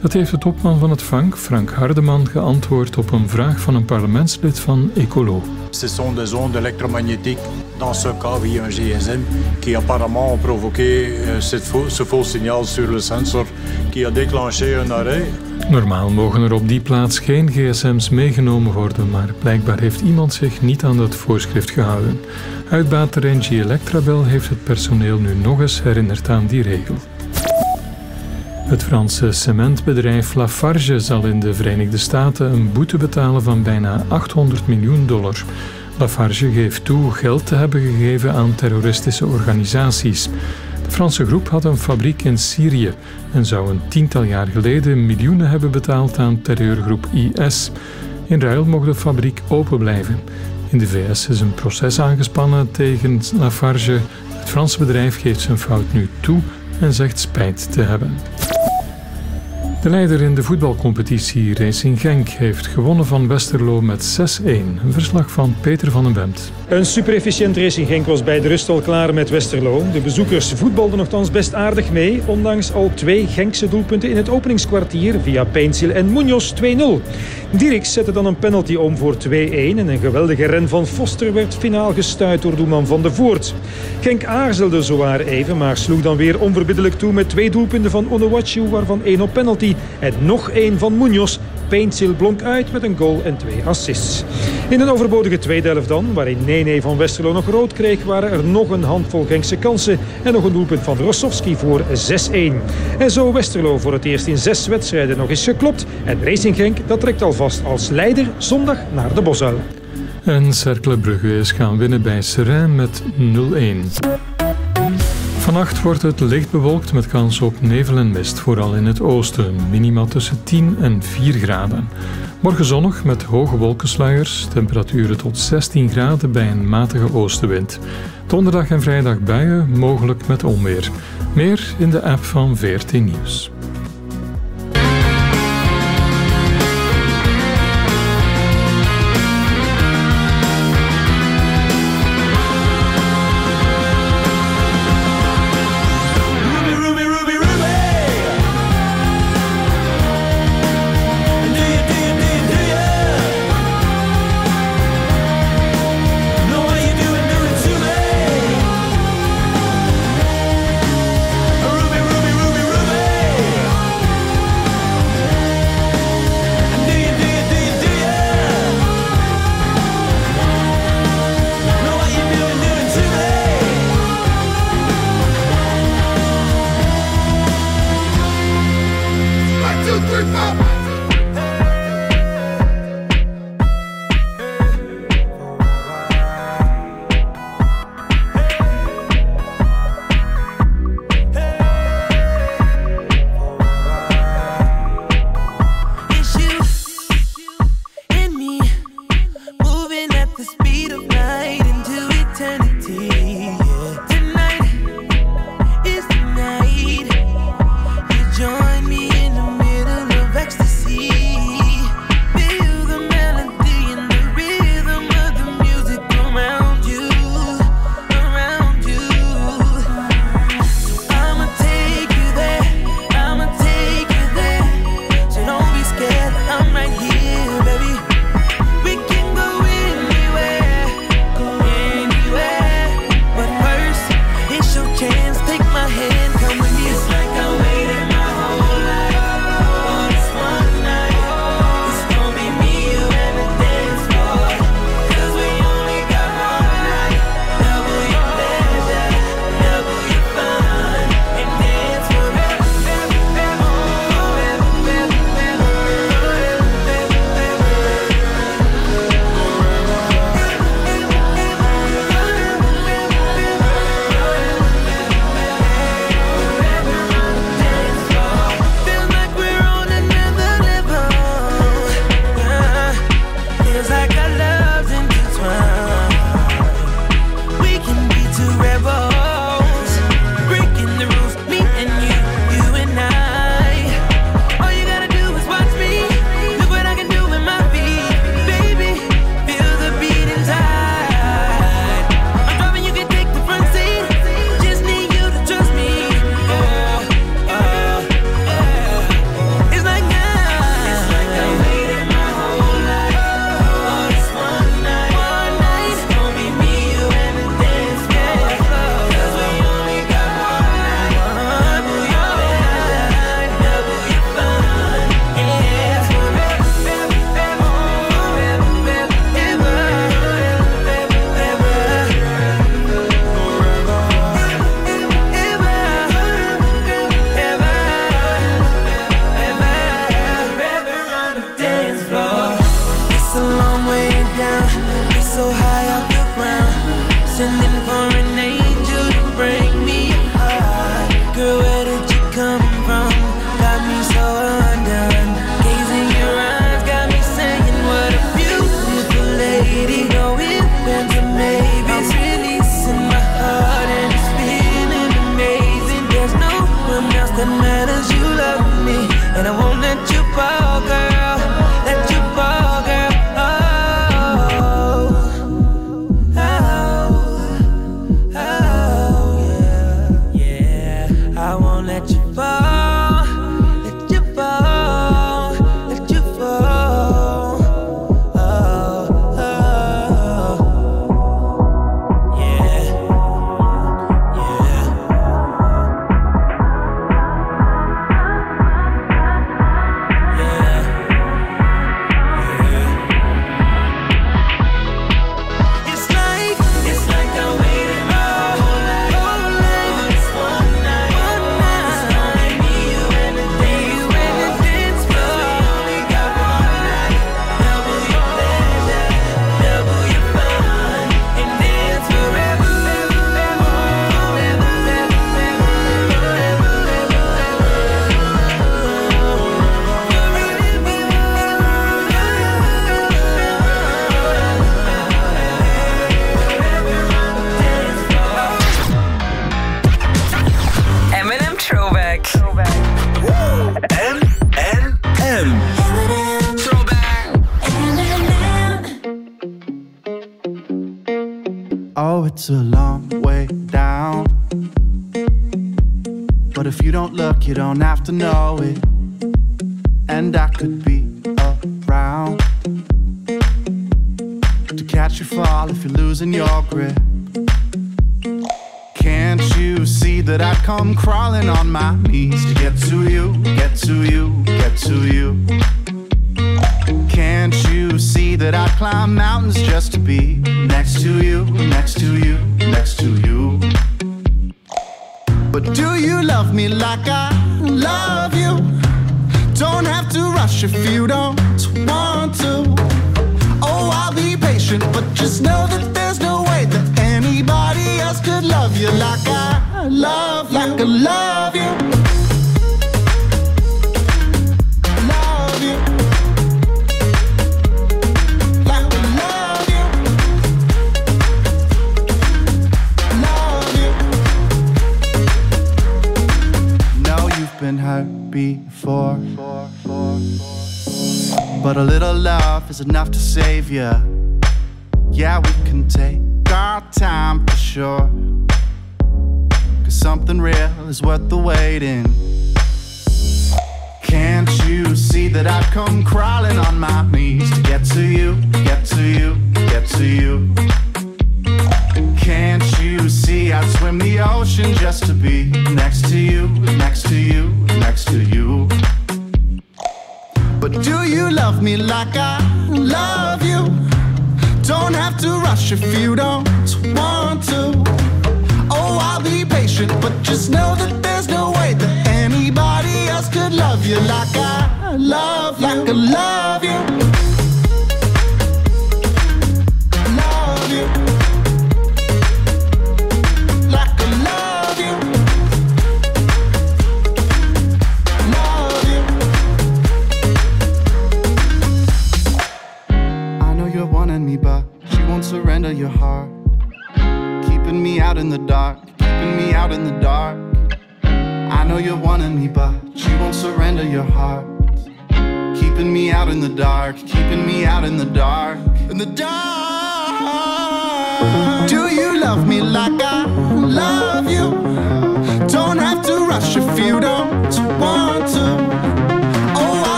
Dat heeft de topman van het VANK, Frank Hardeman, geantwoord op een vraag van een parlementslid van Ecolo. Het zijn de ondes elektromagnetiek. dans ce cas via un GSM, qui apparemment a provoqué euh, ce faux signal sur le sensor, qui a déclenché un arrêt. Normaal mogen er op die plaats geen gsm's meegenomen worden, maar blijkbaar heeft iemand zich niet aan dat voorschrift gehouden. Uitbater Engie Electrabel heeft het personeel nu nog eens herinnerd aan die regel. Het Franse cementbedrijf Lafarge zal in de Verenigde Staten een boete betalen van bijna 800 miljoen dollar. Lafarge geeft toe geld te hebben gegeven aan terroristische organisaties. De Franse groep had een fabriek in Syrië en zou een tiental jaar geleden miljoenen hebben betaald aan terreurgroep IS. In ruil mocht de fabriek open blijven. In de VS is een proces aangespannen tegen Lafarge. Het Franse bedrijf geeft zijn fout nu toe en zegt spijt te hebben. De leider in de voetbalcompetitie Racing Genk heeft gewonnen van Westerlo met 6-1. Een verslag van Peter van den Bemt. Een super-efficiënt Racing Genk was bij de rust al klaar met Westerlo. De bezoekers voetbalden nogthans best aardig mee, ondanks al twee Genkse doelpunten in het openingskwartier via Peinsil en Munoz 2-0. Dirks zette dan een penalty om voor 2-1 en een geweldige ren van Foster werd finaal gestuit door doelman Van de Voort. Genk aarzelde zowaar even, maar sloeg dan weer onverbiddelijk toe met twee doelpunten van Onuachu, waarvan één op penalty en nog één van Munoz. Paintsil blonk uit met een goal en twee assists. In een overbodige tweede helft dan, waarin Nene van Westerlo nog rood kreeg, waren er nog een handvol Genkse kansen en nog een doelpunt van Rossovski voor 6-1. En zo Westerlo voor het eerst in zes wedstrijden nog eens geklopt en Racing Genk dat trekt alvast als leider zondag naar de Bosuil. En Cercle Brugge is gaan winnen bij Seraing met 0-1. Vannacht wordt het licht bewolkt met kans op nevel en mist, vooral in het oosten. Minima tussen 10 en 4 graden. Morgen zonnig met hoge wolkensluiers, temperaturen tot 16 graden bij een matige oostenwind. Donderdag en vrijdag buien, mogelijk met onweer. Meer in de app van VRT Nieuws.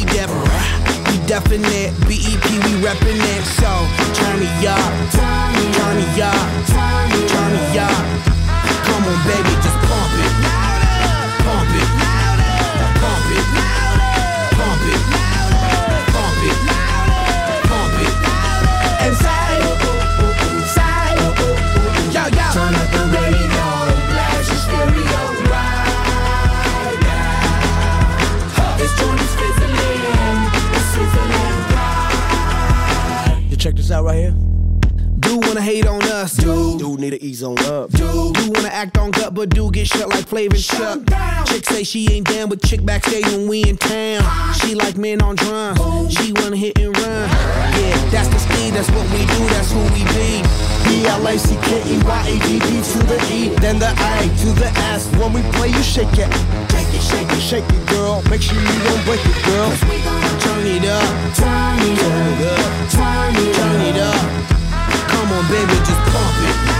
We different. We definite, B-E-P, we reppin' it. So, turn me up, turn me up, turn me up. Come on, baby, just pump it. Pump it. Pump it. Pump it. Pump this out right here. Do wanna hate on us, do. Do need to ease on up, do. Do wanna act on gut, but do get shut like Flavor Shut. Down. Chick say she ain't down with chick backstage when we in town. She like men on drums, she wanna hit and run. Yeah, that's the speed, that's what we do, that's who we be. B-L-A-C-K-E-Y-A-D-D to the E, then the A to the S. When we play, you shake it. Shake it, shake it, girl. Make sure you don't break it, girl. Turn it up, turn it up, turn it turn it up. Come on, baby, just pump it.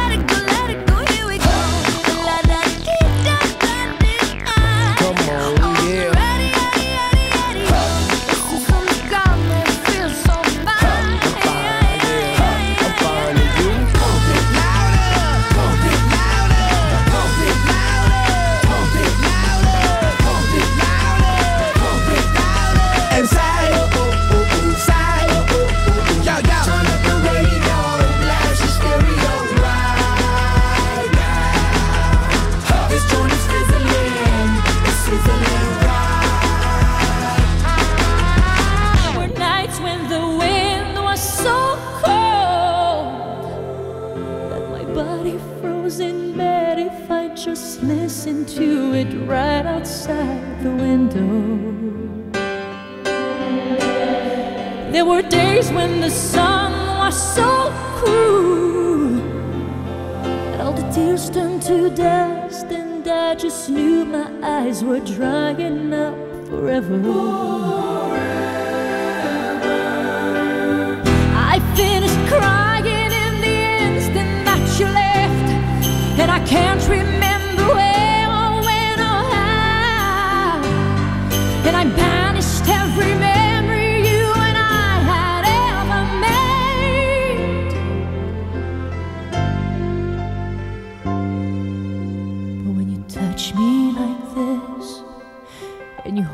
were days when the sun was so cruel all the tears turned to dust, and I just knew my eyes were drying up forever. forever. I finished crying in the instant that you left, and I can't remember.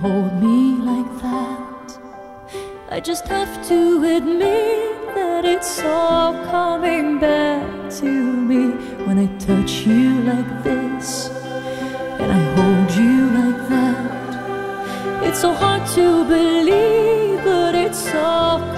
hold me like that. I just have to admit that it's all coming back to me when I touch you like this and I hold you like that. It's so hard to believe, but it's all.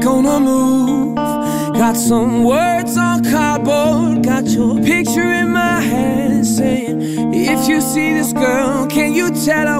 gonna move. Got some words on cardboard, got your picture in my hand saying, If you see this girl, can you tell her?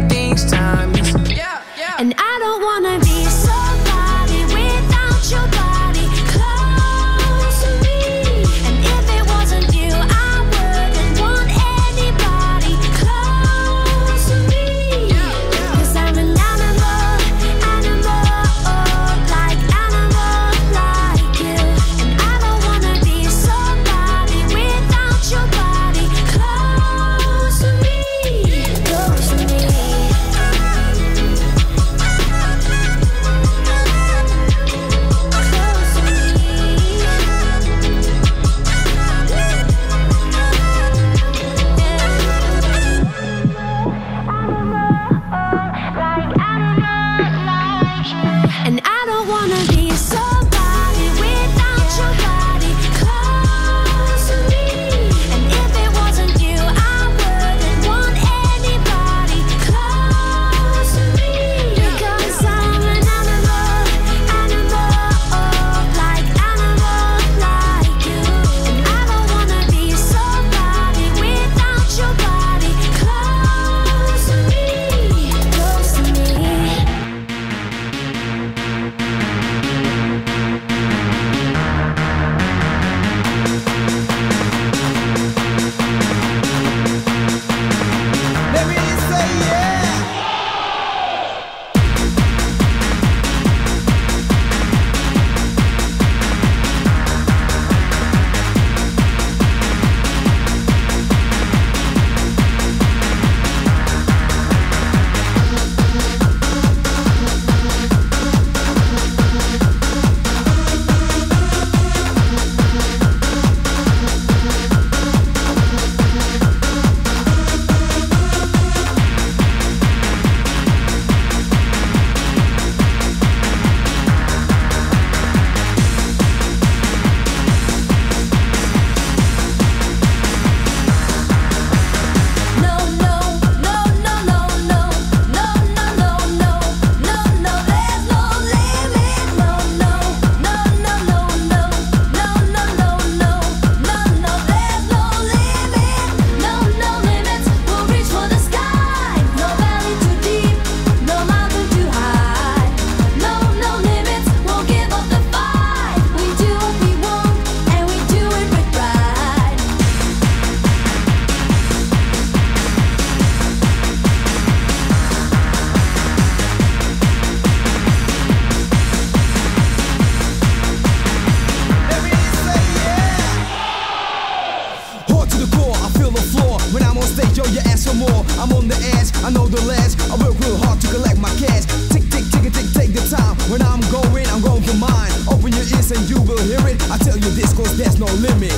more. I'm on the edge, I know the last. I work real hard to collect my cash. Tick, tick, tick, tick, take the time. When I'm going, I'm going for mine. Open your ears and you will hear it. I tell you this, cause there's no limit.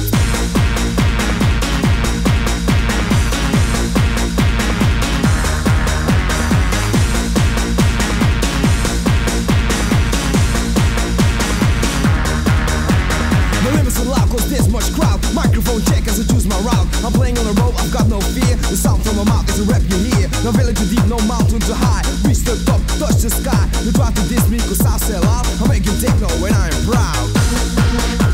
I've got no fear. The sound from my mouth is a rap you hear. No village too deep, no mountain too high. Reach the top, touch the sky. You try to diss me cause I sell out. I make you take no when I am proud.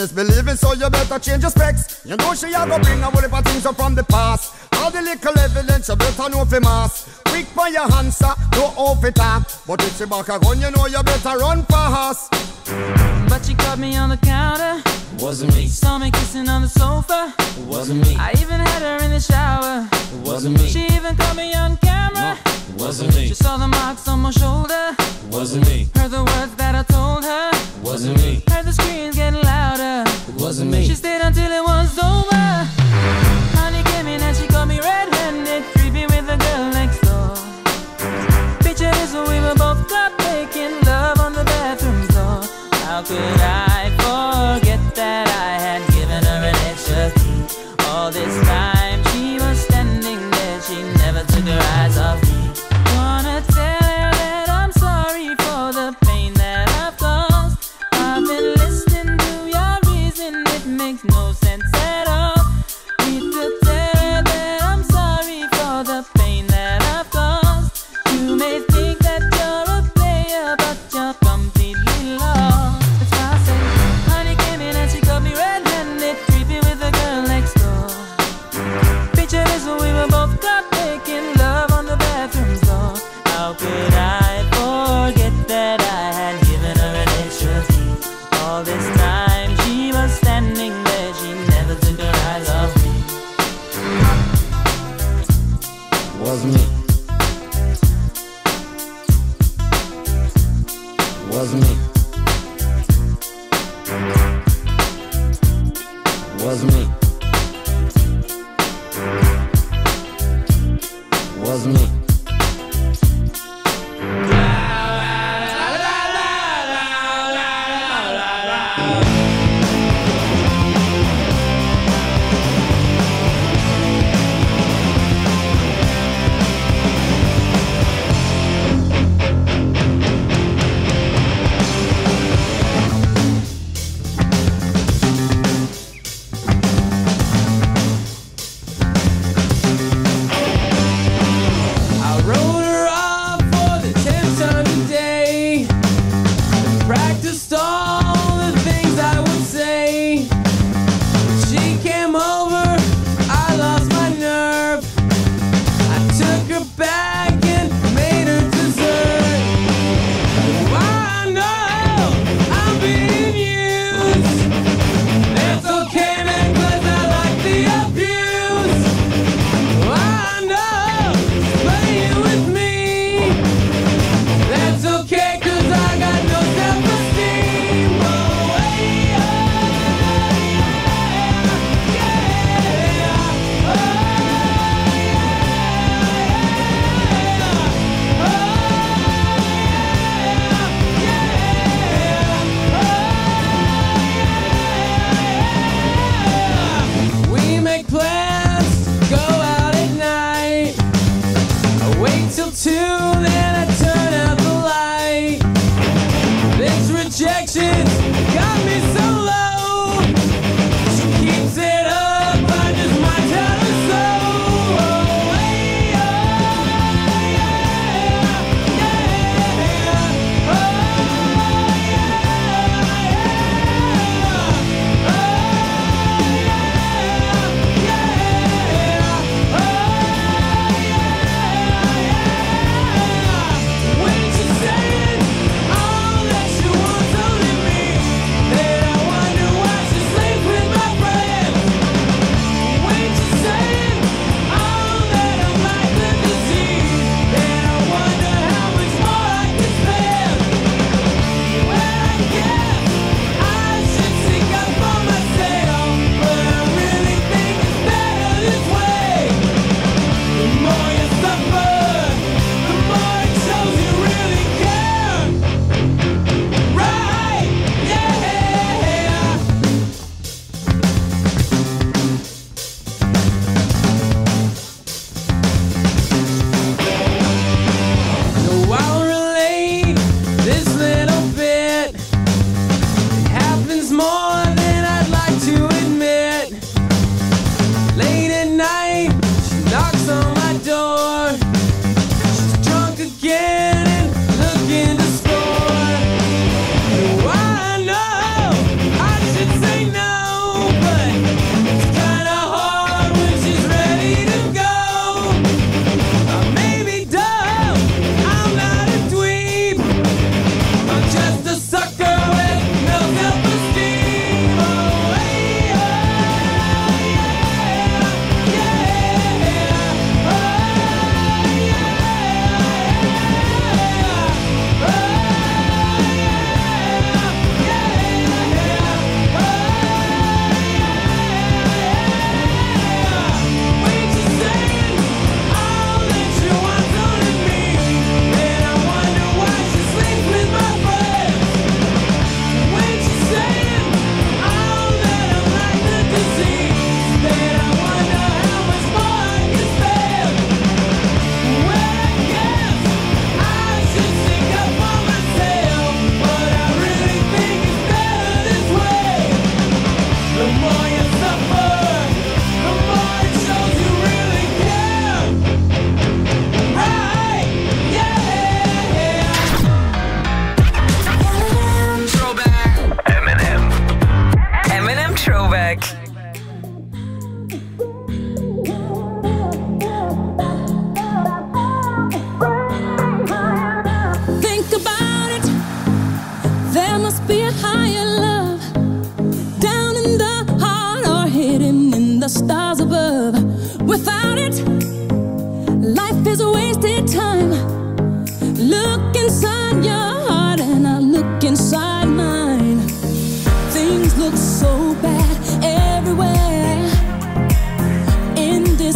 Is believing, so you better change your specs. You know she a go bring a whole heap of things up from the past. All All the little evidence you better know for mass. Quick for your answer, no off it talk. But if she back a gun, you know you better run fast. But she caught me on the counter. Wasn't me. Saw me kissing on the sofa. It wasn't me. I even had her in the shower. It wasn't me. She even caught me on camera. No, It wasn't me. She saw the marks on my shoulder. It wasn't me. Heard the words that I told her. It wasn't me. Heard the screams getting louder. It wasn't me. She stayed until it was over.